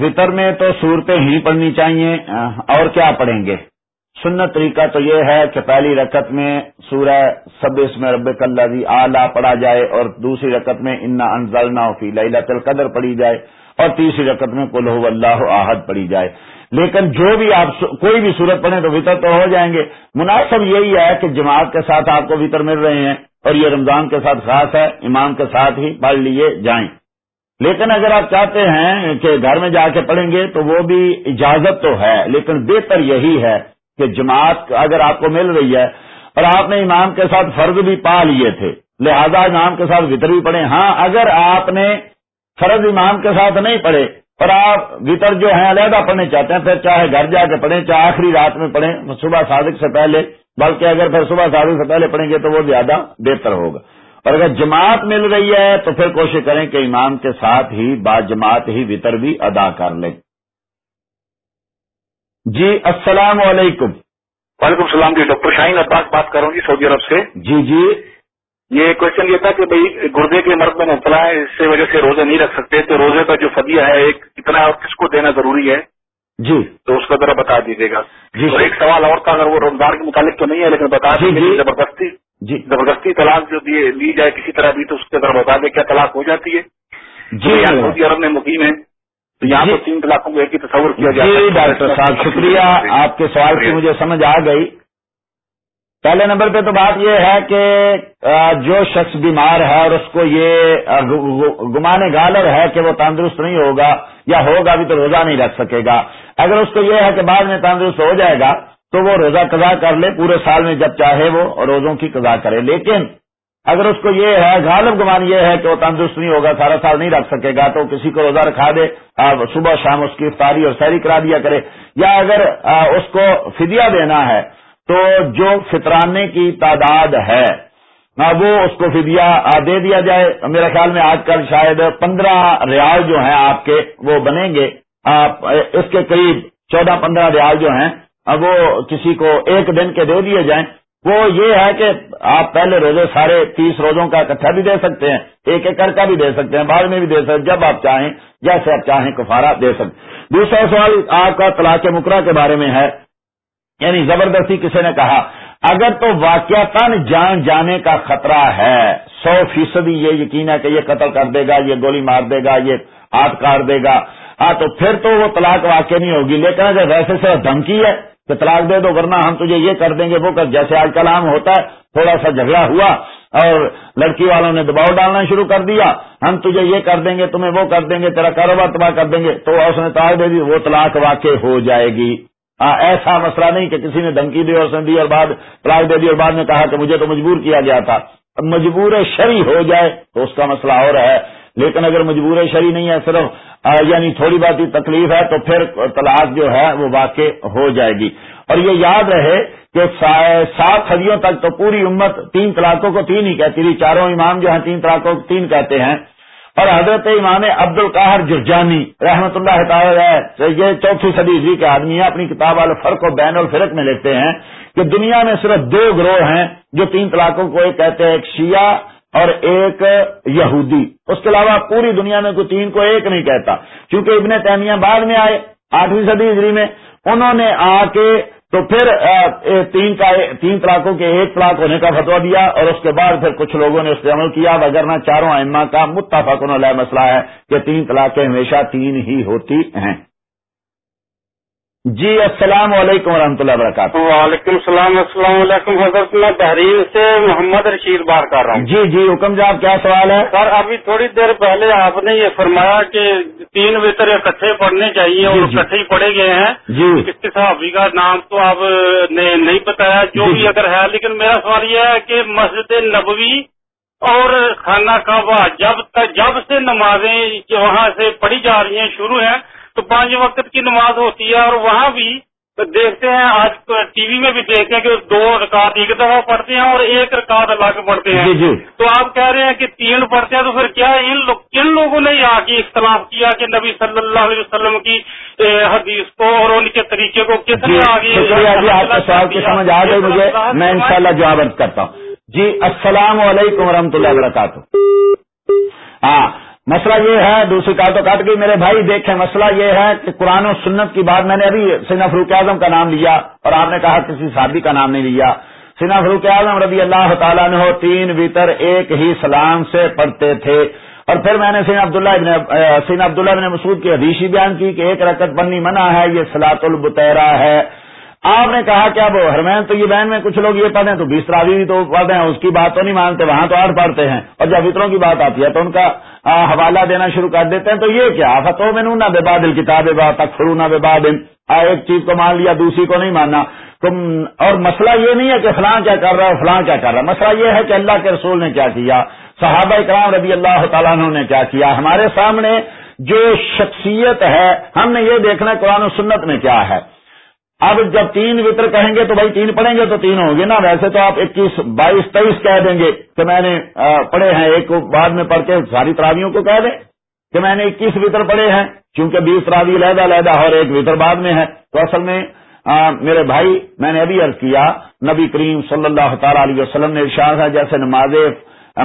وطر میں تو صورتیں ہی پڑھنی چاہیے اور کیا پڑھیں گے؟ سنت طریقہ تو یہ ہے کہ پہلی رکت میں سورہ سب اس میں رب کلزی آلہ پڑھا جائے اور دوسری رکت میں انا انزلنا فی لیلت القدر پڑھی جائے اور تیسری رکت میں کل اللہ آحد پڑھی جائے۔ لیکن جو بھی آپ کوئی بھی صورت پڑھیں تو وطر تو ہو جائیں گے۔ مناسب یہی ہے کہ جماعت کے ساتھ آپ کو وطر مل رہے ہیں اور یہ رمضان کے ساتھ خاص ہے، امام کے ساتھ ہی پڑھ لیے جائیں۔ لیکن اگر آپ چاہتے ہیں کہ گھر میں جا کے پڑھیں گے تو وہ بھی اجازت تو ہے، لیکن بہتر یہی ہے کہ جماعت اگر آپ کو مل رہی ہے اور آپ نے امام کے ساتھ فرض بھی پا لیے تھے، لہذا امام کے ساتھ وطر بھی پڑھے ہاں اگر آپ نے فرض امام کے ساتھ نہیں پڑھے اور آپ وطر جو ہیں علیحدہ پڑھنے چاہتے ہیں، پھر چاہے گھر جا کے پڑھیں، چاہے آخری رات میں پڑھیں، صبح صادق سے پہلے، بلکہ اگر پھر صبح صادق سے پہلے پڑھیں گے تو وہ زیادہ بہتر ہوگا۔ اور اگر جماعت مل رہی ہے تو پھر کوشش کریں کہ امام کے ساتھ ہی با جماعت ہی وطر بھی ادا کر لیں۔ جی السلام علیکم۔ وعلیکم السلام جی ڈاکٹر شاہین عباس بات کر رہا ہوں جی سعودی عرب سے۔ جی جی۔ یہ کوشچن یہ تھا کہ بھائی گردے کے مرد میں مبتلا ہے اس سے وجہ سے روزے نہیں رکھ سکتے تو روزے کا جو فدیہ ہے ایک کتنا کس کو دینا ضروری ہے؟ جی۔ تو اس کا ذرا بتا دیجیے گا۔ جی۔ اور ایک سوال اور تھا اگر وہ روزگار کے متعلق تو نہیں ہے لیکن بتا جی، دیجیے جی۔ زبردستی جی۔ زبردستی طلاق جو لی جائے کسی طرح بھی تو اس کے ذرا بتا دیں کیا طلاق ہو جاتی ہے؟ جی۔ سعودی عرب میں مقیم ہے تو یہاں تو جی۔ تین طلاقوں کو ایک ہی تصور کیا جی ڈاکٹر صاحب شکریہ آپ کے سوال کی مجھے سمجھ آ گئی۔ پہلے نمبر پہ تو بات یہ ہے کہ جو شخص بیمار ہے اور اس کو یہ گمانے گالر ہے کہ وہ تندرست نہیں ہوگا یا ہوگا بھی تو روزہ نہیں رکھ سکے گا۔ اگر اس کو یہ ہے کہ بعد میں تندرست ہو جائے گا تو وہ روزہ قضا کر لے پورے سال میں جب چاہے وہ روزوں کی قضا کرے۔ لیکن اگر اس کو یہ ہے، غالب گمان یہ ہے کہ وہ تندرست نہیں ہوگا، سارا سال نہیں رکھ سکے گا، تو کسی کو روزہ رکھا دے صبح شام اس کی افطاری اور سیری کرا دیا کرے۔ یا اگر اس کو فدیہ دینا ہے، تو جو فطرانے کی تعداد ہے وہ اس کو فدیہ دے دیا جائے۔ میرے خیال میں آج کل شاید پندرہ ریال جو ہیں آپ کے، وہ بنیں گے۔ اس کے قریب چودہ پندرہ ریال جو ہیں وہ کسی کو ایک دن کے دے دیے جائیں۔ وہ یہ ہے کہ آپ پہلے روزے سارے تیس روزوں کا اکٹھا بھی دے سکتے ہیں، ایک ایک کا بھی دے سکتے ہیں، بعد میں بھی دے سکتے ہیں، جب آپ چاہیں، جیسے آپ چاہیں کفارہ دے سکتے دوسرا سوال آپ کا طلاق مکرا کے بارے میں ہے۔ یعنی زبردستی کسی نے کہا، اگر تو واقعات جان جانے کا خطرہ ہے، سو فیصدی یہ یقین ہے کہ یہ قتل کر دے گا، یہ گولی مار دے گا، یہ ہاتھ کاٹ دے گا۔ ہاں تو پھر تو وہ طلاق واقع نہیں ہوگی، لیکن اگر ویسے سے دھمکی ہے کہ طلاق دے دو ورنہ ہم تجھے یہ کر دیں گے وہ کر۔ جیسے آج کل عام ہوتا ہے، تھوڑا سا جھگڑا ہوا اور لڑکی والوں نے دباؤ ڈالنا شروع کر دیا۔ ہم تجھے یہ کر دیں گے، تمہیں وہ کر دیں گے، تیرا کاروبار تباہ کر دیں گے۔ تو اس نے طلاق دے دی، وہ طلاق واقع ہو جائے گی۔ ایسا مسئلہ نہیں کہ کسی نے دھمکی دی اور اس نے دی اور بعد طلاق دے دی اور بعد میں کہا کہ مجھے تو مجبور کیا گیا تھا۔ مجبور شری ہو جائے تو اس کا مسئلہ اور ہے۔ لیکن اگر مجبور شری نہیں ہے، صرف یعنی تھوڑی بات ہی تکلیف ہے، تو پھر طلاق جو ہے، وہ واقع ہو جائے گی۔ اور یہ یاد رہے کہ سات صدیوں تک تو پوری امت تین طلاقوں کو تین ہی کہتی رہی چاروں امام جو ہیں، تین طلاقوں کو تین کہتے ہیں۔ اور حضرت امام عبد القاہر جرجانی رحمت اللہ تعالی یہ چوتھی صدی عیسوی کے آدمی ہیں، اپنی کتاب والے فرق و بین الفرق میں لکھتے ہیں کہ دنیا میں صرف دو گروہ ہیں جو تین طلاقوں کو ایک کہتے ہیں، ایک شیعہ اور ایک یہودی۔ اس کے علاوہ پوری دنیا میں کوئی تین کو ایک نہیں کہتا۔ کیونکہ ابن تیمیہ بعد میں آئے، آٹھویں صدی ہجری میں، انہوں نے آ کے تو پھر تین کا، تین طلاقوں کے ایک طلاق ہونے کا فتوا دیا اور اس کے بعد پھر کچھ لوگوں نے اس پہ عمل کیا۔ وغیرہ چاروں ائمہ کا متفق علیہ مسئلہ ہے کہ تین طلاقیں ہمیشہ تین ہی ہوتی ہیں۔ جی السلام علیکم و رحمۃ اللہ وبرکاتہ۔ وعلیکم السلام السلام علیکم حضرت میں بحرین سے محمد رشید بات کر رہا ہوں۔ جی جی حکم صاحب کیا سوال ہے؟ سر ابھی تھوڑی دیر پہلے آپ نے یہ فرمایا کہ تین وطر اکٹھے پڑھنے چاہیے اور جی، جی۔ اکٹھے ہی پڑھے گئے ہیں۔ جی۔ اس صحابی کا نام تو آپ نے نہیں بتایا جو جی، بھی اگر ہے لیکن میرا سوال یہ ہے کہ مسجد نبوی اور خانہ کعبہ جب تک جب سے نمازیں وہاں سے پڑھی جا رہی ہیں شروع ہیں تو پانچ وقت کی نماز ہوتی ہے اور وہاں بھی دیکھتے ہیں آج ٹی وی میں بھی دیکھتے ہیں کہ دو رکعت ایک دفعہ پڑھتے ہیں اور ایک رکعت الگ پڑھتے ہیں۔ جی جی۔ تو آپ کہہ رہے ہیں کہ تین پڑھتے ہیں تو پھر کیا ان لوگ کن لوگوں نے یہاں کی اختلاف کیا کہ نبی صلی اللہ علیہ وسلم کی حدیث کو اور ان کے طریقے کو کس نے آگے جی آپ کا سوال کی سمجھ آ گئی مجھے۔ میں انشاءاللہ جواب کرتا ہوں۔ جی السلام علیکم و اللہ وبرکاتہ۔ ہاں مسئلہ یہ ہے، دوسری کار تو کاٹ گئی، میرے بھائی دیکھیں، مسئلہ یہ ہے کہ قرآن و سنت کی بات میں نے ابھی سینا فروق اعظم کا نام لیا اور آپ نے کہا کسی صحابی کا نام نہیں لیا۔ سینا فروق اعظم رضی اللہ تعالیٰ نے تین ویتر ایک ہی سلام سے پڑھتے تھے۔ اور پھر میں نے سین عبداللہ ابن سین عبداللہ ابن مسعود کی حدیثی بیان کی کہ ایک رکت بننی منع ہے، یہ سلاط البتیرا ہے۔ آپ نے کہا کہ اب ہرمین تو یہ بہن میں کچھ لوگ یہ پڑھتے ہیں تو بیس راوی بھی تو پڑھتے ہیں اس کی بات تو نہیں مانتے، وہاں تو آٹھ پڑھتے ہیں۔ اور جب وطروں کی بات آتی ہے تو ان کا حوالہ دینا شروع کر دیتے ہیں، تو یہ کیا؟ فتو میں نہ بے بادل کتاب تک فرو نہ بے بادل ایک چیز کو مان لیا، دوسری کو نہیں ماننا۔ تم، اور مسئلہ یہ نہیں ہے کہ فلاں کیا کر رہا ہے، فلاں کیا کر رہا ہے۔ مسئلہ یہ ہے کہ اللہ کے رسول نے کیا کیا، صحابہ کرام رضی اللہ تعالیٰ نے کیا کیا۔ ہمارے سامنے جو شخصیت ہے، ہم نے یہ دیکھنا قرآن و سنت میں کیا ہے۔ اب جب تین وطر کہیں گے تو بھائی تین پڑھیں گے تو تین ہوں گے نا، ویسے تو آپ اکیس، بائیس، تیئیس کہہ دیں گے کہ میں نے پڑھے ہیں، ایک بعد میں پڑھ کے ساری تراویوں کو کہہ دیں کہ میں نے اکیس وطر پڑھے ہیں کیونکہ بیس تراوی علیحدہ علیحدہ اور ایک وطر بعد میں ہے۔ تو اصل میں میرے بھائی، میں نے ابھی عرض کیا، نبی کریم صلی اللہ تعالی علیہ وسلم نے ارشاد ہے، جیسے نماز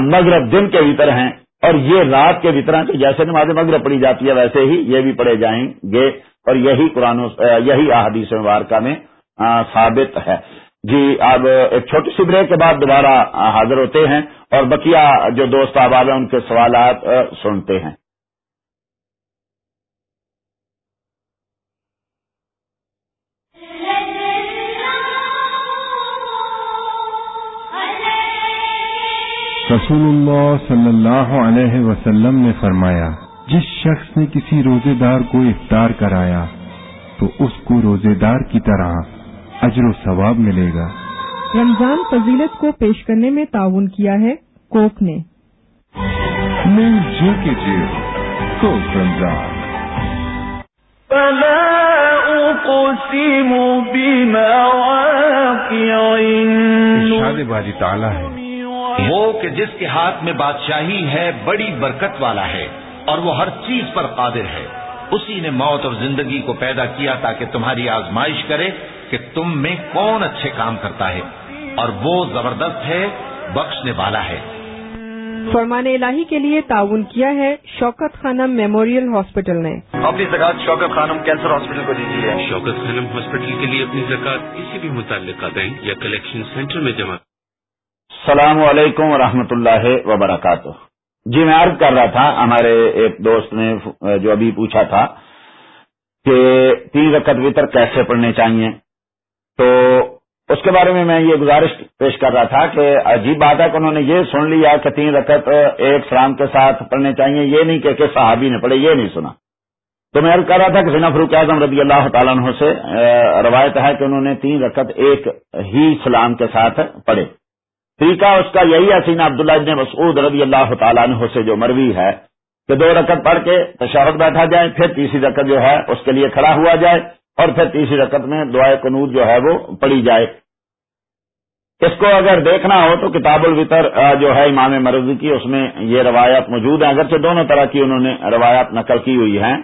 مغرب دن کے وطر ہیں اور یہ رات کے وطر ہیں جیسے نماز مغرب پڑھی جاتی ہے ویسے ہی یہ بھی پڑھے جائیں گے۔ اور یہی قرآن یہی احادیث مبارکہ میں ثابت ہے۔ جی اب ایک چھوٹی سی بریک کے بعد دوبارہ حاضر ہوتے ہیں اور بقیہ جو دوست آباد ہیں، ان کے سوالات سنتے ہیں۔ رسول اللہ صلی اللہ علیہ وسلم نے فرمایا جس شخص نے کسی روزے دار کو افطار کرایا تو اس کو روزے دار کی طرح اجر و ثواب ملے گا۔ رمضان فضیلت کو پیش کرنے میں تعاون کیا ہے کوک نے۔ مل جو کے جیو کوک رمضان۔ ارشاد باری تعالیٰ ہے۔ وہ کہ جس کے ہاتھ میں بادشاہی ہے بڑی برکت والا ہے اور وہ ہر چیز پر قادر ہے۔ اسی نے موت اور زندگی کو پیدا کیا تاکہ تمہاری آزمائش کرے کہ تم میں کون اچھے کام کرتا ہے۔ اور وہ زبردست ہے بخشنے والا ہے۔ فرمان الہی کے لیے تعاون کیا ہے شوکت خانم میموریل ہاسپٹل نے۔ اپنی زکات شوکت خانم کینسر ہاسپٹل کو دیجیے۔ شوکت خانم ہاسپٹل کے لیے اپنی زکات کسی بھی متعلقہ بینک یا کلیکشن سینٹر میں جمع السلام علیکم ورحمۃ اللہ وبرکاتہ۔ جی میں عرض کر رہا تھا، ہمارے ایک دوست نے جو ابھی پوچھا تھا کہ تین رقط وطر کیسے پڑھنے چاہیے؟ تو اس کے بارے میں میں یہ گزارش پیش کر رہا تھا کہ عجیب بات ہے کہ انہوں نے یہ سن لیا کہ تین رکعت ایک سلام کے ساتھ پڑھنے چاہیے، یہ نہیں کہ صحابی نے پڑھے، یہ نہیں سنا۔ تو میں کر رہا تھا کہ سنا فروخ اعظم رضی اللہ تعالیٰ عنہ سے روایت ہے کہ انہوں نے تین رکعت ایک ہی سلام کے ساتھ پڑھے۔ طریقہ اس کا یہی ہے سینا عبداللہ ابن مسعود رضی اللہ تعالیٰ عنہ سے جو مروی ہے کہ دو رکعت پڑھ کے تشہد بیٹھا جائے، پھر تیسری رکعت جو ہے اس کے لیے کھڑا ہوا جائے اور پھر تیسری رقط میں دعائے قنوت جو ہے وہ پڑھی جائے۔ اس کو اگر دیکھنا ہو تو کتاب الوطر جو ہے امام مرضی کی، اس میں یہ روایات موجود ہیں۔ اگرچہ دونوں طرح کی انہوں نے روایات نقل کی ہوئی ہیں۔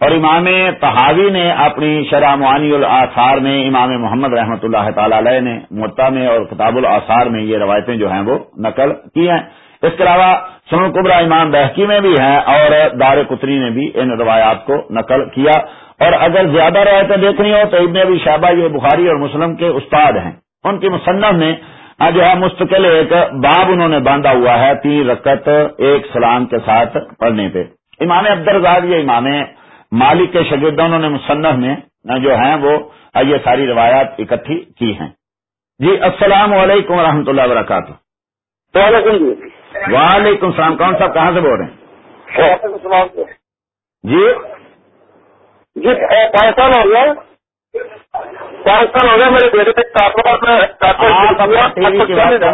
اور امام تحاوی نے اپنی شرح معانی الاثار میں امام محمد رحمۃ اللہ تعالی علیہ نے متا میں اور کتاب الاثار میں یہ روایتیں جو ہیں وہ نقل کی ہیں۔ اس کے علاوہ سن قبرا امام بحقی میں بھی ہیں اور دار قطری نے بھی ان روایات کو نقل کیا۔ اور اگر زیادہ روایتیں دیکھنی ہو تو ابن ابھی شہبہ یہ بخاری اور مسلم کے استاد ہیں۔ ان کی مصنف میں جو ہے مستقل ایک باب انہوں نے باندھا ہوا ہے تین رکت ایک سلام کے ساتھ پڑھنے پہ۔ امام عبدالرزاد یہ امام مالک کے شگردوں نے مصنف میں جو ہیں وہ یہ ساری روایات اکٹھی کی ہیں۔ جی السلام علیکم و رحمۃ اللہ وبرکاتہ۔ وعلیکم السلام کون صاحب کہاں سے بول رہے ہیں؟ جی۔ جی؟ پانچ سال ہو گیا پانچ سال ہو گیا میرے بیٹے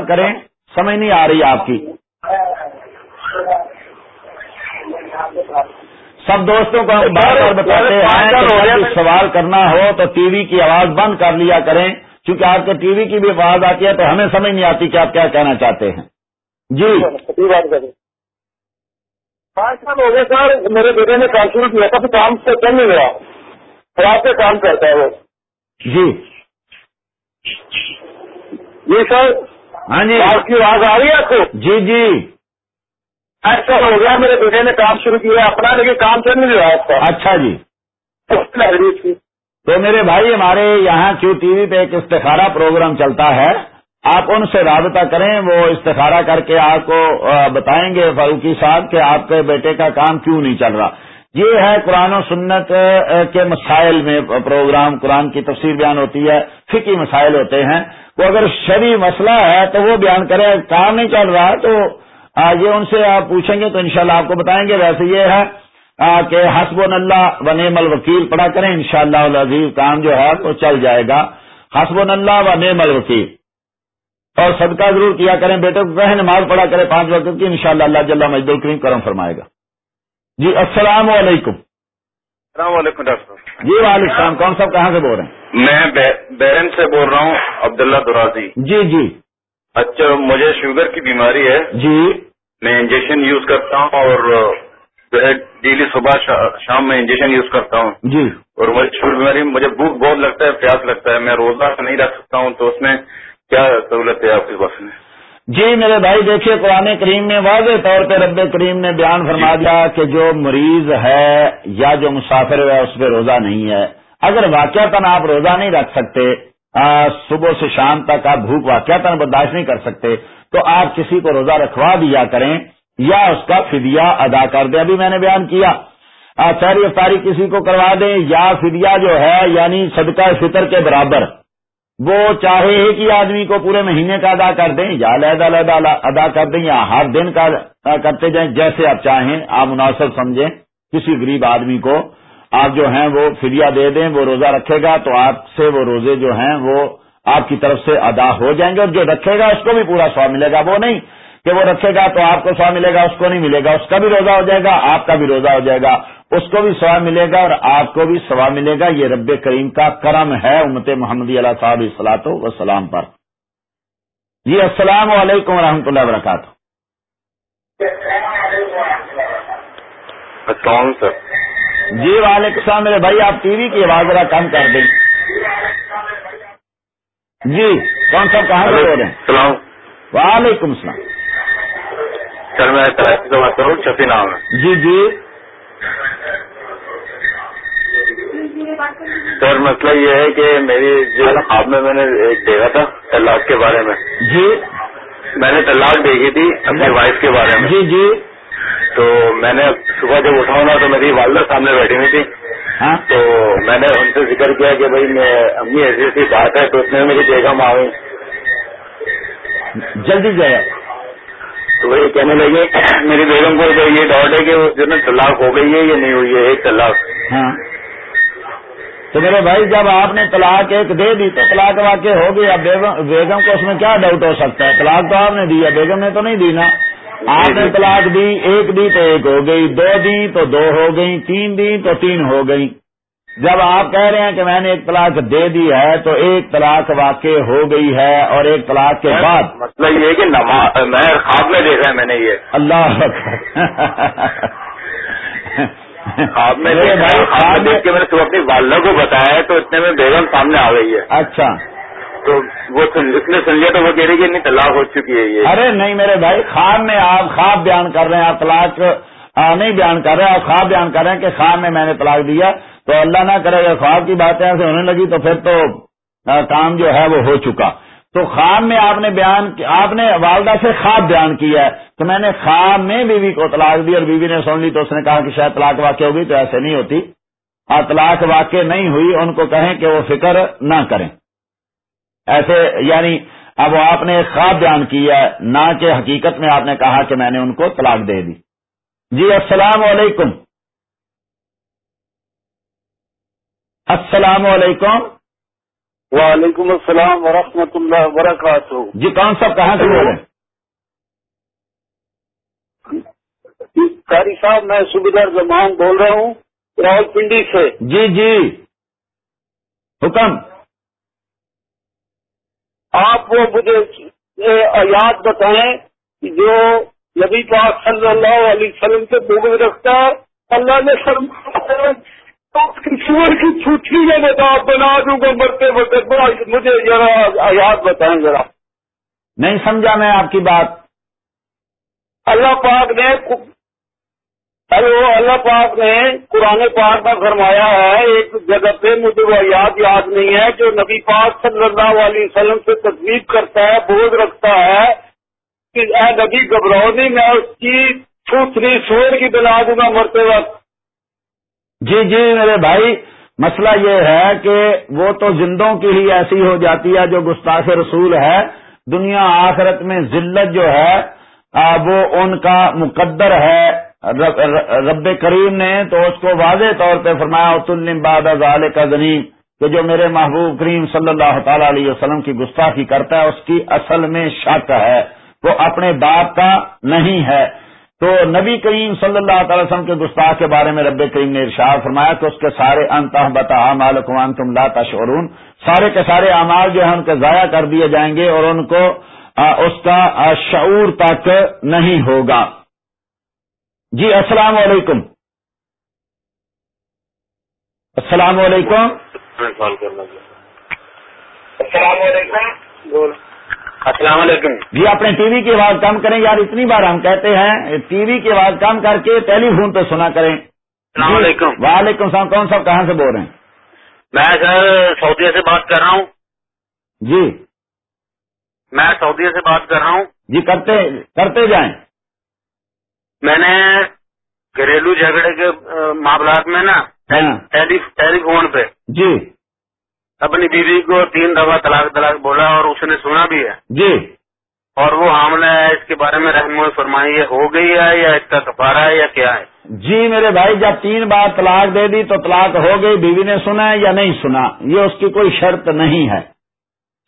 کریں۔ سمجھ نہیں آ رہی آپ کی۔ سب دوستوں کو بار بار بتاتے ہیں سوال کرنا ہو تو ٹی وی کی آواز بند کر لیا کریں۔ کیونکہ آپ کے ٹی وی کی بھی آواز آتی ہے تو ہمیں سمجھ نہیں آتی کہ آپ کیا کہنا چاہتے ہیں۔ جی۔ پانچ سال ہو گئے سر میرے بیٹے نے کام شروع کیا تھا تو کام سے چل نہیں گیا رات سے کام کرتا ہے وہ۔ جی۔ جی سر ہاں جی۔ آپ کی آواز آ رہی ہے آپ کو؟ جی جی۔ ایسا ہو گیا میرے بیٹے نے کام شروع کیا اپنا لیکن کام چل نہیں رہا اس کا اچھا جی تو میرے بھائی ہمارے یہاں کیو ٹی وی پہ ایک استخارہ پروگرام چلتا ہے۔ آپ ان سے رابطہ کریں وہ استخارہ کر کے آپ کو بتائیں گے فاروقی صاحب کہ آپ کے بیٹے کا کام کیوں نہیں چل رہا۔ یہ ہے قرآن و سنت کے مسائل میں پروگرام۔ قرآن کی تفسیر بیان ہوتی ہے فکی مسائل ہوتے ہیں۔ وہ اگر شری مسئلہ ہے تو وہ بیان کرے کام نہیں چل رہا تو یہ ان سے آپ پوچھیں گے تو انشاءاللہ آپ کو بتائیں گے ویسے یہ ہے کہ حسب اللہ و نعم الوکیل پڑھا کریں انشاءاللہ شاء اللہ کام جو ہے وہ چل جائے گا۔ حسب اللہ و نعم الوکیل۔ اور صدقہ ضرور کیا کریں بیٹے کو کہیں نماز پڑھا کریں پانچ وقت کی انشاءاللہ اللہ جل مجد الکریم کرم فرمائے گا۔ جی السلام علیکم۔ السلام علیکم ڈاکٹر جی وعلیکم السلام کون صاحب کہاں سے بول رہے ہیں؟ میں بیرن سے بول رہا ہوں عبداللہ درازی۔ جی جی۔ اچھا مجھے شوگر کی بیماری ہے۔ جی۔ میں انجیکشن یوز کرتا ہوں اور جو ہے ڈیلی صبح شام میں انجیکشن یوز کرتا ہوں۔ جی۔ اور مجھے شوگر بیماری مجھے بھوک بہت لگتا ہے پیاس لگتا ہے۔ میں روزہ نہیں رکھ سکتا ہوں تو اس میں کیا سہولت ہے آپ کے پاس میں؟ جی میرے بھائی دیکھیے قرآن کریم میں واضح طور پہ رب کریم نے بیان فرما دیا کہ جو مریض ہے یا جو مسافر ہے اس پہ روزہ نہیں ہے۔ اگر واقعات آپ روزہ نہیں رکھ سکتے صبح سے شام تک آپ بھوک واقعات برداشت نہیں کر سکتے، تو آپ کسی کو روزہ رکھوا دیا کریں یا اس کا فدیہ ادا کر دیں۔ ابھی میں نے بیان کیا۔ سہری افطاری کسی کو کروا دیں یا فدیہ جو ہے یعنی صدقہ فطر کے برابر، وہ چاہے ایک ہی آدمی کو پورے مہینے کا ادا کر دیں یا علیحدہ علیحدہ ادا کر دیں یا ہر دن کا کرتے جائیں، جیسے آپ چاہیں، آپ مناسب سمجھیں کسی غریب آدمی کو۔ آپ جو ہیں وہ فدیہ دے دیں وہ روزہ رکھے گا تو آپ سے وہ روزے جو ہیں وہ آپ کی طرف سے ادا ہو جائیں گے اور جو رکھے گا اس کو بھی پورا سواب ملے گا۔ وہ نہیں کہ وہ رکھے گا تو آپ کو سواب ملے گا اس کو نہیں ملے گا اس کا بھی روزہ ہو جائے گا آپ کا بھی روزہ ہو جائے گا اس کو بھی سواب ملے گا اور آپ کو بھی سواب ملے گا۔ یہ رب کریم کا کرم ہے امت محمدی علیہ صاحب السلاط وسلام پر۔ جی السلام علیکم و رحمۃ اللہ وبرکاتہ۔ السلام سر۔ جی وعلیکم السلام میرے بھائی آپ ٹی وی کی آواز ذرا کم کر دیں۔ جی کون صاحب کہاں سے بول رہے ہیں؟ السلام وعلیکم السلام۔ سر میں تلاش سے بات کروں شفی نام ہے۔ جی جی۔ سر مسئلہ یہ ہے کہ میری جو خواب میں میں نے ایک دیکھا تھا طلاق کے بارے میں۔ جی۔ میں نے طلاق دیکھی تھی اپنی وائف کے بارے میں۔ جی جی۔ تو میں نے صبح جب اٹھاؤں نا تو میری والدہ سامنے بیٹھی ہوئی تھی۔ ہاں؟ تو میں نے ان سے ذکر کیا کہ بھائی میں امی ایسی ایسی بات ہے تو اس میری بیگم آ گئی جلدی جائے۔ تو وہ یہ کہنے لگے میری بیگم کو یہ ڈاؤٹ ہے کہ جو نا طلاق ہو گئی ہے یا نہیں ہوئی ہے ایک طلاق۔ ہاں۔ تو میرے بھائی جب آپ نے طلاق ایک دے دی تو طلاق واقع ہو گئی۔ اب بیگم بیگم کو اس میں کیا ڈاؤٹ ہو سکتا ہے؟ طلاق تو آپ نے دی ہے بیگم نے تو نہیں دی نا۔ آپ نے طلاق دی ایک دی تو ایک ہو گئی دو دی تو دو ہو گئی تین دی تو تین ہو گئی۔ جب آپ کہہ رہے ہیں کہ میں نے ایک طلاق دے دی ہے تو ایک طلاق واقع ہو گئی ہے اور ایک طلاق کے بعد۔ مسئلہ یہ ہے کہ نماز میں خواب میں دیکھا ہے میں نے یہ۔ اللہ خواب میں دیکھ کے میں نے اپنی والدہ کو بتایا ہے تو اتنے میں بیگم سامنے آ گئی ہے۔ اچھا۔ تو وہ اس نے سن لیا تو وہ کہہ رہی کہ نہیں، طلاق ہو چکی ہے یہ۔ ارے نہیں میرے بھائی، خواب میں آپ خواب بیان کر رہے ہیں، آپ طلاق نہیں بیان کر رہے، آپ خواب بیان کر رہے ہیں کہ خواب میں میں نے طلاق دیا تو اللہ نہ کرے گا خواب کی باتیں ایسے ہونے لگی تو پھر تو کام جو ہے وہ ہو چکا۔ تو خواب میں آپ نے بیان آپ نے والدہ سے خواب بیان کیا ہے۔ تو میں نے خواب میں بیوی کو طلاق دی اور بیوی نے سن لی تو اس نے کہا کہ شاید طلاق واقع ہوگی تو ایسے نہیں ہوتی۔ اور طلاق واقع نہیں ہوئی، ان کو کہیں کہ وہ فکر نہ کریں۔ ایسے یعنی اب آپ نے ایک خواب بیان کیا ہے نہ کہ حقیقت میں آپ نے کہا کہ میں نے ان کو طلاق دے دی۔ جی السلام علیکم۔ السلام علیکم۔ وعلیکم السلام ورحمۃ اللہ وبرکاتہ۔ جی کون صاحب کہاں سے بول رہے ہیں؟ قاری صاحب میں صوبیدار زمان بول رہا ہوں راول پنڈی سے۔ جی جی۔ حکم۔ آپ وہ مجھے یہ یاد بتائیں کہ جو نبی پاک صلی اللہ علیہ وسلم سے بغض رکھتا ہے اللہ نے فرمایا تو اس کی سور کی چھٹی میں بتا بنا دوں گا مرتے مرتے مجھے ذرا یاد بتائیں ذرا۔ نہیں سمجھا میں آپ کی بات۔ اللہ پاک نے ہلو اللہ پاک نے قرآن پاک میں فرمایا ہے، ایک جگہ پہ مجھے وہ یاد یاد نہیں ہے، جو نبی پاک صلی اللہ علیہ وسلم سے تصویر کرتا ہے، بوجھ رکھتا ہے کہ اے نبی، گھبراؤ نہیں، میں اس کی چھوٹری سور کی بنا دوں گا مرتے وقت۔ جی جی میرے بھائی، مسئلہ یہ ہے کہ وہ تو زندوں کی ہی ایسی ہو جاتی ہے جو گستاخ رسول ہے۔ دنیا آخرت میں ذلت جو ہے وہ ان کا مقدر ہے۔ رب رب کریم نے تو اس کو واضح طور پہ فرمایا وسلم باد ظال کا زنیم کہ جو میرے محبوب کریم صلی اللہ تعالی علیہ وسلم کی گستاخی کرتا ہے، اس کی اصل میں شک ہے، وہ اپنے باپ کا نہیں ہے۔ تو نبی کریم صلی اللہ تعالی وسلم کے گستاخ کے بارے میں رب کریم نے ارشاد فرمایا کہ اس کے سارے انتہ بتا مالکمان تم لا تشعرون، سارے کے سارے اعمال جو ہیں ان کے ضائع کر دیے جائیں گے اور ان کو اس کا شعور تک نہیں ہوگا۔ جی السلام علیکم۔ السلام علیکم۔ السلام علیکم۔ السلام علیکم۔ جی اپنے ٹی وی کی آواز کم کریں۔ یار اتنی بار ہم کہتے ہیں ٹی وی کی آواز کم کر کے ٹیلی فون پہ سنا کریں۔ السلام علیکم۔ وعلیکم السلام۔ کون صاحب کہاں سے بول رہے ہیں؟ میں سر سعودیہ سے بات کر رہا ہوں۔ جی۔ میں سعودیہ سے بات کر رہا ہوں۔ جی کرتے کرتے جائیں۔ میں نے گھریلو جھگڑے کے معاملات میں نا ہاں۔ ٹیلی فون پہ جی۔ اپنی بیوی کو تین دفعہ طلاق طلاق بولا اور اس نے سنا بھی ہے۔ جی۔ اور وہ حاملہ ہے اس کے بارے میں رحم فرمائی ہو گئی ہے یا اس کا کفارہ ہے یا کیا ہے؟ جی میرے بھائی جب تین بار طلاق دے دی تو طلاق ہو گئی بیوی نے سنا ہے یا نہیں سنا؟ یہ اس کی کوئی شرط نہیں ہے۔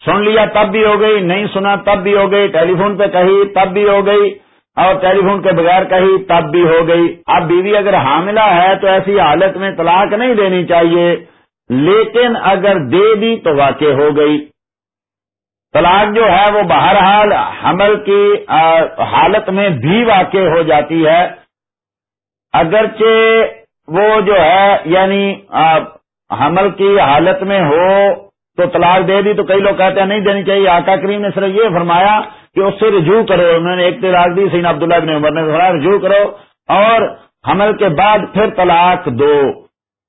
سن لیا تب بھی ہو گئی نہیں سنا تب بھی ہو گئی ٹیلی فون پہ کہی تب بھی ہو گئی۔ اور ٹیلی فون کے بغیر کہی تب بھی ہو گئی۔ اب بیوی اگر حاملہ ہے تو ایسی حالت میں طلاق نہیں دینی چاہیے۔ لیکن اگر دے دی تو واقع ہو گئی۔ طلاق جو ہے وہ بہرحال حمل کی حالت میں بھی واقع ہو جاتی ہے۔ اگرچہ وہ جو ہے یعنی حمل کی حالت میں ہو تو طلاق دے دی تو کئی لوگ کہتے ہیں نہیں دینی چاہیے۔ آقا کریم نے صرف یہ فرمایا کہ اس سے رجوع کرو۔ انہوں نے ایک طلاق دی سین عبداللہ ابن عمر نے فرمایا رجوع کرو اور حمل کے بعد پھر طلاق دو۔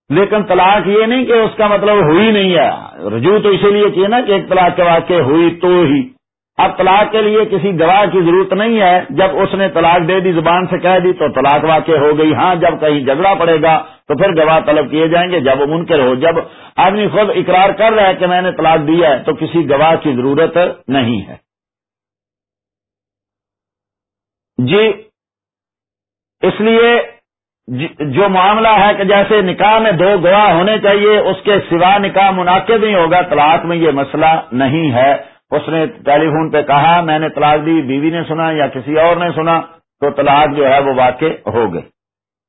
لیکن طلاق یہ نہیں کہ اس کا مطلب ہوئی نہیں ہے۔ رجوع تو اسی لیے کیے نا کہ ایک طلاق کے واقع ہوئی تو ہی۔ اب طلاق کے لیے کسی گواہ کی ضرورت نہیں ہے۔ جب اس نے طلاق دے دی، زبان سے کہہ دی تو طلاق واقع ہو گئی۔ ہاں جب کہیں جھگڑا پڑے گا تو پھر گواہ طلب کیے جائیں گے۔ جب وہ منکر ہو، جب آدمی خود اقرار کر رہا ہے کہ میں نے طلاق دیا ہے تو کسی گواہ کی ضرورت نہیں ہے۔ جی اس لیے جو معاملہ ہے کہ جیسے نکاح میں دو گواہ ہونے چاہیے اس کے سوا نکاح منعقد نہیں ہوگا طلاق میں یہ مسئلہ نہیں ہے۔ اس نے ٹیلی فون پہ کہا میں نے طلاق دی بیوی نے سنا یا کسی اور نے سنا تو طلاق جو ہے وہ واقع ہو گئے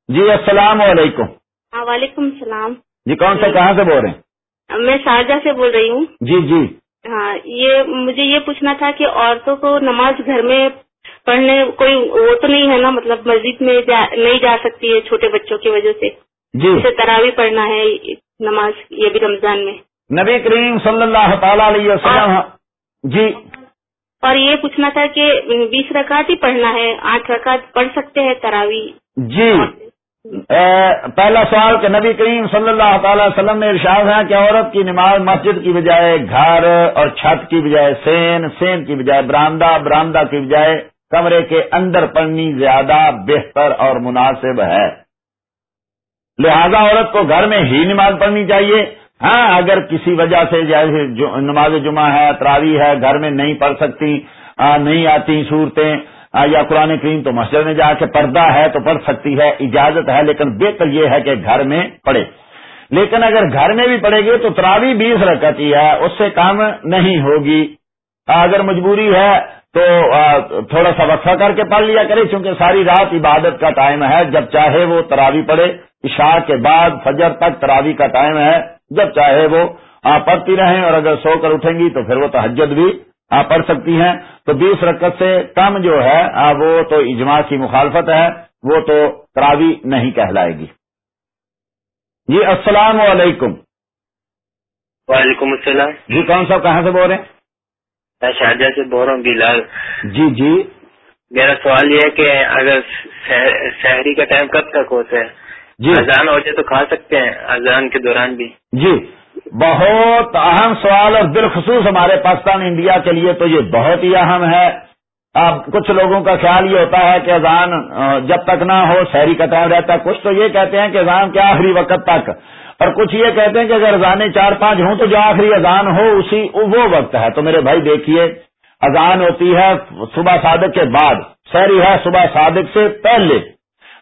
جی السلام علیکم۔ ہاں، وعلیکم السلام۔ جی کون سا کہاں سے بول رہے ہیں؟ میں شارجہ سے بول رہی ہوں۔ جی جی۔ ہاں یہ مجھے یہ پوچھنا تھا کہ عورتوں کو نماز گھر میں پڑھنے کوئی وہ تو نہیں ہے نا مطلب مسجد میں جا نہیں جا سکتی ہے چھوٹے بچوں کی وجہ سے۔ جی۔ اسے تراوی پڑھنا ہے نماز یہ بھی رمضان میں۔ نبی کریم صلی اللہ تعالی علیہ وسلم جی۔ اور یہ پوچھنا تھا کہ بیس رکعت ہی پڑھنا ہے آٹھ رکعت پڑھ سکتے ہیں تراوی جی۔ پہلا سوال کہ نبی کریم صلی اللہ تعالی وسلم نے ارشاد ہے کہ عورت کی نماز مسجد کی بجائے گھر اور چھت کی بجائے سین سین کی بجائے برامدہ برامدہ کی بجائے کمرے کے اندر پڑھنی زیادہ بہتر اور مناسب ہے۔ لہذا عورت کو گھر میں ہی نماز پڑھنی چاہیے۔ ہاں اگر کسی وجہ سے جیسے نماز جمعہ ہے تراوی ہے، گھر میں نہیں پڑھ سکتی نہیں آتی صورتیں یا قرآن کریم تو مسجد میں جا کے پردہ ہے تو پڑھ سکتی ہے، اجازت ہے، لیکن بہتر یہ ہے کہ گھر میں پڑھے۔ لیکن اگر گھر میں بھی پڑے گی تو تراوی بیس رکھتی ہے، اس سے کام نہیں ہوگی۔ اگر مجبوری ہے تو تھوڑا سا وقفہ کر کے پڑھ لیا کرے چونکہ ساری رات عبادت کا ٹائم ہے جب چاہے وہ تراوی پڑھے عشاء کے بعد فجر تک تراوی کا ٹائم ہے جب چاہے وہ پڑھتی رہیں اور اگر سو کر اٹھیں گی تو پھر وہ تحجد بھی پڑھ سکتی ہیں۔ تو بیس رکعت سے کم جو ہے وہ تو اجماع کی مخالفت ہے وہ تو تراوی نہیں کہلائے گی۔ جی السلام علیکم۔ وعلیکم السلام۔ جی کون صاحب کہاں سے بول رہے ہیں؟ میں شارجہ سے بول رہا ہوں بلال۔ جی جی۔ میرا سوال یہ ہے کہ اگر شہری کا ٹائم کب تک ہوتا ہے؟ جی۔ اذان ہو جائے تو کھا سکتے ہیں اذان کے دوران بھی۔ جی۔ بہت اہم سوال اور بالخصوص ہمارے پاکستان انڈیا کے لیے تو یہ بہت ہی اہم ہے۔ اب کچھ لوگوں کا خیال یہ ہوتا ہے کہ اذان جب تک نہ ہو شہری کا ٹائم رہتا ہے۔ کچھ تو یہ کہتے ہیں کہ اذان کے آخری وقت تک۔ اور کچھ یہ کہتے ہیں کہ اگر اذانیں چار پانچ ہوں تو جو آخری اذان ہو اسی وہ وقت ہے۔ تو میرے بھائی دیکھیے، اذان ہوتی ہے صبح صادق کے بعد سہری ہے صبح صادق سے پہلے۔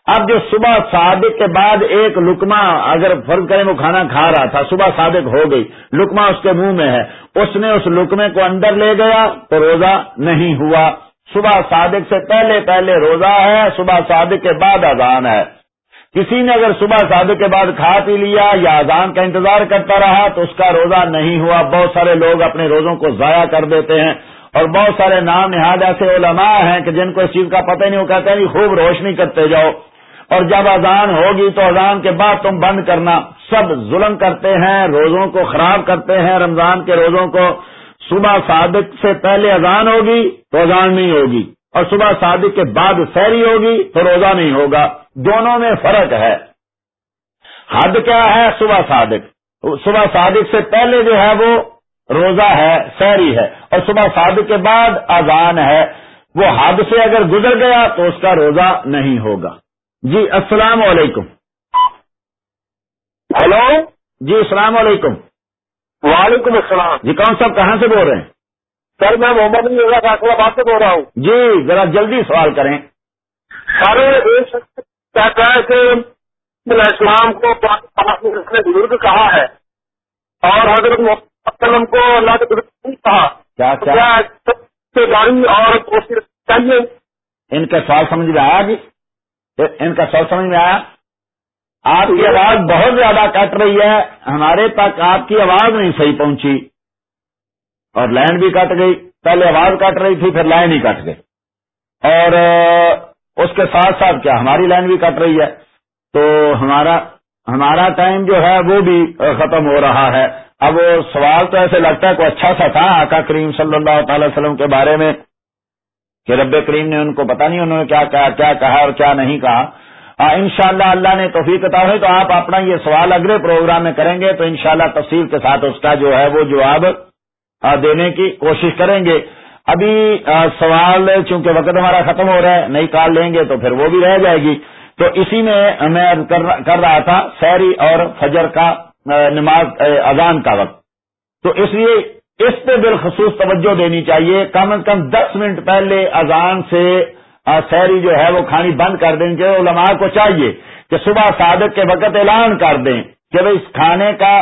اب جو صبح صادق کے بعد ایک لکما اگر فرض کریں وہ کھانا کھا رہا تھا، صبح صادق ہو گئی لکما اس کے منہ میں ہے، اس نے اس لکمے کو اندر لے گیا تو روزہ نہیں ہوا۔ صبح صادق سے پہلے پہلے روزہ ہے، صبح صادق کے بعد اذان ہے۔ کسی نے اگر صبح شادی کے بعد کھا پی لیا یا اذان کا انتظار کرتا رہا تو اس کا روزہ نہیں ہوا۔ بہت سارے لوگ اپنے روزوں کو ضائع کر دیتے ہیں اور بہت سارے نام نہاد ایسے علماء ہیں کہ جن کو اس چیز کا پتہ نہیں، وہ کہتے ہیں خوب روشنی کرتے جاؤ۔ اور جب اذان ہوگی تو اذان کے بعد تم بند کرنا۔ سب ظلم کرتے ہیں، روزوں کو خراب کرتے ہیں۔ رمضان کے روزوں کو صبح صادق سے پہلے اذان ہوگی تو اذان نہیں ہوگی۔ اور صبح صادق کے بعد سیری ہوگی تو روزہ نہیں ہوگا۔ دونوں میں فرق ہے۔ حد کیا ہے صبح صادق؟ صبح صادق سے پہلے جو ہے وہ روزہ ہے سیری ہے۔ اور صبح صادق کے بعد اذان ہے۔ وہ حد سے اگر گزر گیا تو اس کا روزہ نہیں ہوگا۔ جی السلام علیکم۔ ہلو؟ جی السلام علیکم۔ وعلیکم السلام۔ جی کون صاحب کہاں سے بول رہے ہیں؟ سر میں محمد علی فاصلہ آباد سے بول رہا ہوں۔ جی ذرا جلدی سوال کریں۔ سر ایک شخص کہتا ہے کہ اسلام کو بزرگ کہا ہے اور حضرت محمد وسلم کو اللہ کے بزرگ کہا۔ کیا کیا؟ اور کوشش چاہیے؟ ان کا سوال سمجھ میں آیا جی؟ ان کا سوال سمجھ میں آیا؟ آپ کی آواز بہت زیادہ کٹ رہی ہے۔ ہمارے تک آپ کی آواز نہیں صحیح پہنچی۔ اور لائن بھی کٹ گئی۔ پہلے آواز کٹ رہی تھی، پھر لائن ہی کٹ گئی۔ اور اس کے ساتھ ساتھ کیا، ہماری لائن بھی کٹ رہی ہے۔ تو ہمارا ہمارا ٹائم جو ہے وہ بھی ختم ہو رہا ہے۔ اب سوال تو ایسے لگتا ہے کوئی اچھا سا تھا آقا کریم صلی اللہ تعالی وسلم کے بارے میں، کہ رب کریم نے ان کو پتا نہیں انہوں نے کیا کہا کیا کہا اور کیا نہیں کہا۔ ہاں، ان شاء اللہ اللہ نے توفیق عطا ہوئی تو آپ اپنا یہ سوال اگلے پروگرام میں کریں گے تو انشاءاللہ شاء تفصیل کے ساتھ اس کا جو ہے وہ جواب دینے کی کوشش کریں گے۔ ابھی سوال چونکہ وقت ہمارا ختم ہو رہا ہے، نئی کال لیں گے تو پھر وہ بھی رہ جائے گی۔ تو اسی میں میں کر رہا تھا سحری اور فجر کا نماز اذان کا وقت۔ تو اس لیے اس پہ بالخصوص توجہ دینی چاہیے۔ کم از کم دس منٹ پہلے اذان سے سحری جو ہے وہ کھانی بند کر دیں چاہیے علماء کو چاہیے کہ صبح صادق کے وقت اعلان کر دیں کہ بھائی کھانے کا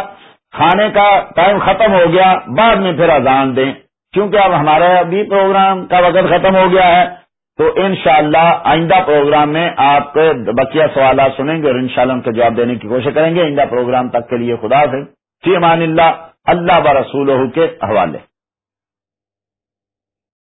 کھانے کا ٹائم ختم ہو گیا، بعد میں پھر اذان دیں۔ کیونکہ اب ہمارا ابھی پروگرام کا وقت ختم ہو گیا ہے، تو انشاءاللہ آئندہ پروگرام میں آپ بقیہ سوالات سنیں گے اور انشاءاللہ ان کے جواب دینے کی کوشش کریں گے۔ آئندہ پروگرام تک کے لیے خدا سے فی امان اللہ اللہ و رسول کے حوالے۔